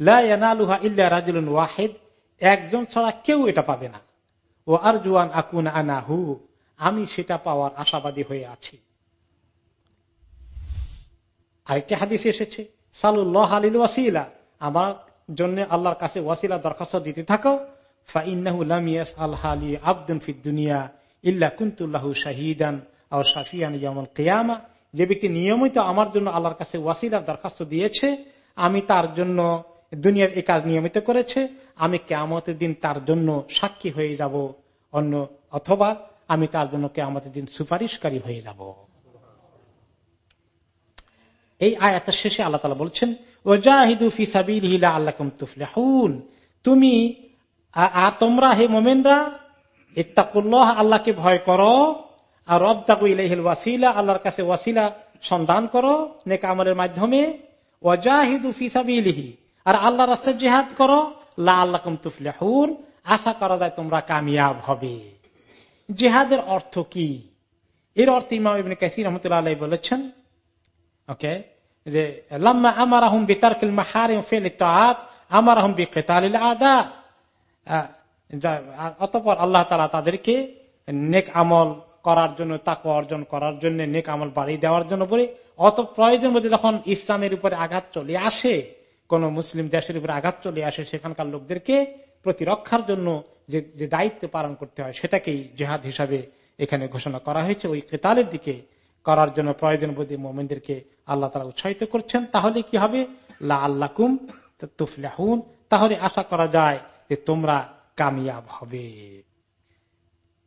লাহা ইল্লা রাজুল ওয়াহেদ, একজন ছাড়া কেউ এটা পাবে না। ও আরজুয়ান আকুন আনাহু, আমি সেটা পাওয়ার আশাবাদী হয়ে আছি। আরেকটি হাদিস এসেছে, সালুল্লাহ আলীল ওয়াসিলা, আমার জন্য আল্লাহর কাছে ওয়াসিলা দরখাস্ত দিতে থাকো আব্দুল ফিদ্দুনিয়া ইল্লা কুন্তুল্লাহু শাহিদান আর শাফিয়ান ইয়ামুল কেয়ামা। যে ব্যক্তি নিয়মিত আমার জন্য আল্লাহর কাছে ওয়াসিলার দরখাস্ত দিয়েছে, আমি তার জন্য দুনিয়ার এই কাজ নিয়মিত করেছে, আমি কেয়ামতের দিন তার জন্য সাক্ষী হয়ে যাব, অন্য অথবা আমি তার জন্য কেয়ামতের দিন সুপারিশকারী হয়ে যাব। এই আয়াতের শেষে আল্লাহ তালা বলছেন ওজাহিদু ফিসাবিল্লা আল্লাহ তুফলাহুন। তুমি তোমরা হে মোমেনরা, ইত্তাকুল্লাহ আল্লাহকে ভয় করো আর রব্দাকু ইলাইহিল ওয়াসিলা, আল্লাহর কাছে ওয়াসিলা সন্ধান করো, নেক আমলের মাধ্যমে। ওয়াজাহিদু ফিসাবিলিহি আর আল্লাহ রাস্তায় জেহাদ করো। লা আল্লাহ তুফলাহুন, আশা করা যায় তোমরা কামিয়াব হবে। জেহাদের অর্থ কি? এর অর্থ ইমাম ইবিন কাসির রহমতুল্লাহ বলেছেন, ওকে, যে লাম্মা আমার আহম বিতারকিল মাহারিম ফেল তাআত আমার আহম বিকেতালিল আদা। অতপর আল্লাহ তালা তাদেরকে নেক আমল করার জন্য তাকে অর্জন করার জন্য, নেক আমল বাড়িয়ে দেওয়ার জন্য বলে। অত প্রয়োজন মধ্যে যখন ইসলামের উপরে আঘাত চলে আসে, কোন মুসলিম দেশের উপরে আঘাত চলে আসে, সেখানকার লোকদেরকে প্রতিরক্ষার জন্য যে দায়িত্ব পালন করতে হয়, সেটাকেই জেহাদ হিসাবে এখানে ঘোষণা করা হয়েছে। ওই কেতালের দিকে করার জন্য প্রয়োজন বোধী মোমেনদেরকে আল্লাহ তারা উৎসাহিত করছেন। তাহলে কি হবে? লা আল্লাকুম তুফলাহুন। তাহলে আশা করা যায় যে তোমরা কামিয়াব হবে।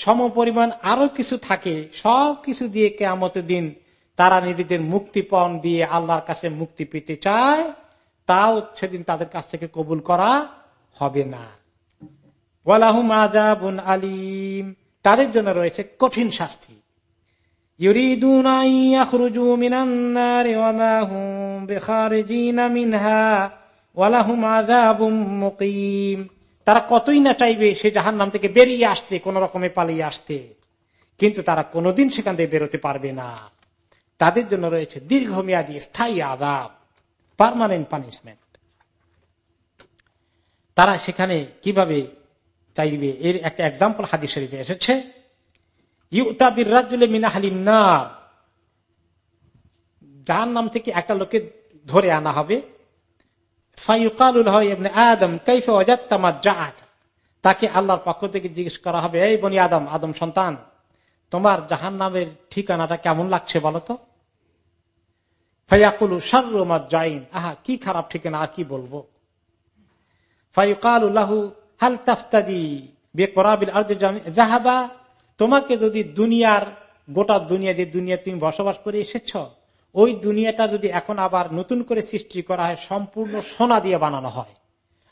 সম পরিমাণ আরও কিছু থাকে, সব কিছু দিয়ে কেয়ামতের দিন তারা নিজেদের মুক্তিপণ দিয়ে আল্লাহর কাছে মুক্তি পেতে চায়, তাও সেদিন তাদের কাছ থেকে কবুল করা হবে না। আলিম। তাদের জন্য রয়েছে কঠিন শাস্তি। মুকিম। তারা কতই না চাইবে সে জাহান নাম থেকে বেরিয়ে আসতে, কোন রকমে পালিয়ে আসতে। কিন্তু তারা কোনোদিন সেখান থেকে বেরোতে পারবে না। তাদের জন্য রয়েছে দীর্ঘমেয়াদী স্থায়ী আদাব পারমানেন্ট পানিশমেন্ট তারা সেখানে কীভাবে চাইবে? এর একটা এক্সাম্পল হাদিস শরীফে এসেছে। ইউতাবির রাজুলে মিনাহালিম না নাম থেকে একটা লোকে ধরে আনা হবে। আদম কৈফে তাকে আল্লাহর পক্ষ থেকে জিজ্ঞেস করা হবে, এই বনি আদম আদম সন্তান, তোমার জাহান নামের ঠিকানাটা কেমন লাগছে বলতো ফাইয়াকুলু সার্রমাত জাইন আহা, কি খারাপ ঠিকানা, আর কি বলব? ফাইকালু হাল তাফতাদি বেকরাবিল জাহাবা? তোমাকে যদি দুনিয়ার, গোটা দুনিয়া, যে দুনিয়া তুমি বসবাস করে এসেছ ওই দুনিয়াটা যদি এখন আবার নতুন করে সৃষ্টি করা হয়, সম্পূর্ণ সোনা দিয়ে বানানো হয়।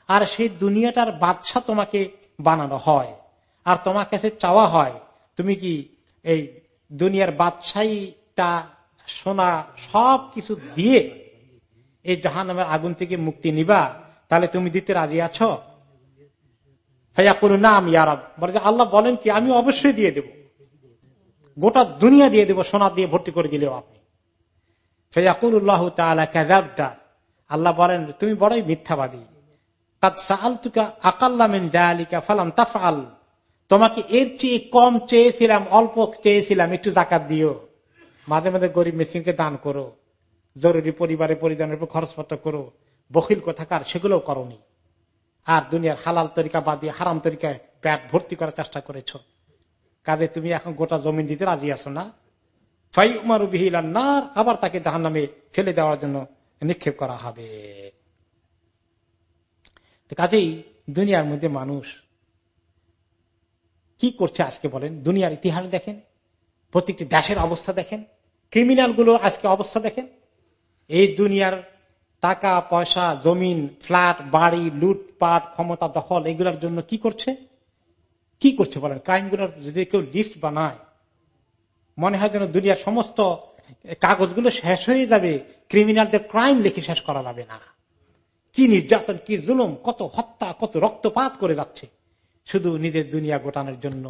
আর সেই দুনিয়াটার বাচ্চা তোমাকে বানানো হয়। আর তোমার কাছে চাওয়া হয়, তুমি কি এই দুনিয়ার বাদশাহীটা সোনা সব কিছু দিয়ে এই জাহান আগুন থেকে মুক্তি নিবা, তাহলে তুমি দিতে রাজি আছো? ভাইয়া কোনো নাম ইয়ারব বলে আল্লাহ বলেন কি, আমি অবশ্যই দিয়ে দেব। গোটা দুনিয়া দিয়ে দেব, সোনা দিয়ে ভর্তি করে দিলেও আপনি। আল্লাহ বলেন, তুমি বড়ই মিথ্যাবাদী। তোমাকে এর চেয়ে কম চেয়েছিলাম, অল্প চেয়েছিলাম, একটু জাকাত দিও। মাঝে মাঝে গরিব মেশিনকে দান করো। জরুরি পরিবারে পরিজনের উপর খরচপত্র করো। বকিল কোথাকার, সেগুলোও করনি। আর দুনিয়ার হালাল তরিকা বাদ দিয়ে হারাম তরিকায় প্যাট ভর্তি করার চেষ্টা করেছ। কাজে তুমি এখন গোটা জমিন দিতে রাজি আছো না? ফাই উমারু বিহিলার আবার তাকে জাহান নামে ফেলে দেওয়ার জন্য নিক্ষেপ করা হবে। কাজেই দুনিয়ার মধ্যে মানুষ কি করছে আজকে বলেন? দুনিয়ার ইতিহাস দেখেন প্রত্যেকটি দেশের অবস্থা দেখেন ক্রিমিনালগুলোর আজকে অবস্থা দেখেন। এই দুনিয়ার টাকা, পয়সা, জমিন, ফ্ল্যাট, বাড়ি, লুটপাট, ক্ষমতা দখল, এগুলোর জন্য কি করছে? কি করছে বলেন? ক্রাইমগুলোর যদি কেউ লিস্ট বানায় মনে হয় যেন দুনিয়ার সমস্ত কাগজগুলো শেষ হয়ে যাবে ক্রিমিনালদের ক্রাইম লিখে শেষ করা যাবে না। কি নির্যাতন, কি জুলুম, কত হত্যা, কত রক্তপাত করে যাচ্ছে। শুধু নিজের দুনিয়া গোটানোর জন্য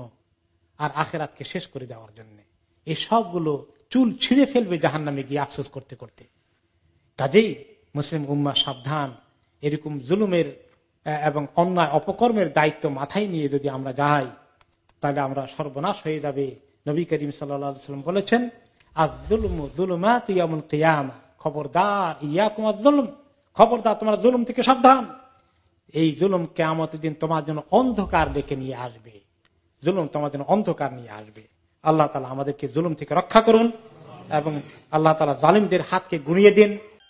আর আখেরাতকে শেষ করে দেওয়ার জন্য। এই সবগুলো চুল ছিঁড়ে ফেলবে জাহান নামে গিয়ে আফসোস করতে করতে। কাজেই মুসলিম উম্মা সাবধান, এরকম জুলুমের এবং অন্যায়, অপকর্মের দায়িত্ব মাথায় নিয়ে যদি আমরা যাই, তাহলে আমরা সর্বনাশ হয়ে যাবে। নবী করিম সাল্লাম বলেছেন খবরদার ইয়া জুলুম খবরদার, তোমার জুলুম থেকে সাবধান। এই জুলুম কেমতের দিন তোমার জন্য অন্ধকার ডেকে নিয়ে আসবে। জুলুম তোমার জন্য অন্ধকার নিয়ে আসবে। আল্লাহ তালা আমাদেরকে জুলুম থেকে রক্ষা করুন এবং আল্লাহ তালা জালিমদের হাতকে গুনিয়ে দিন।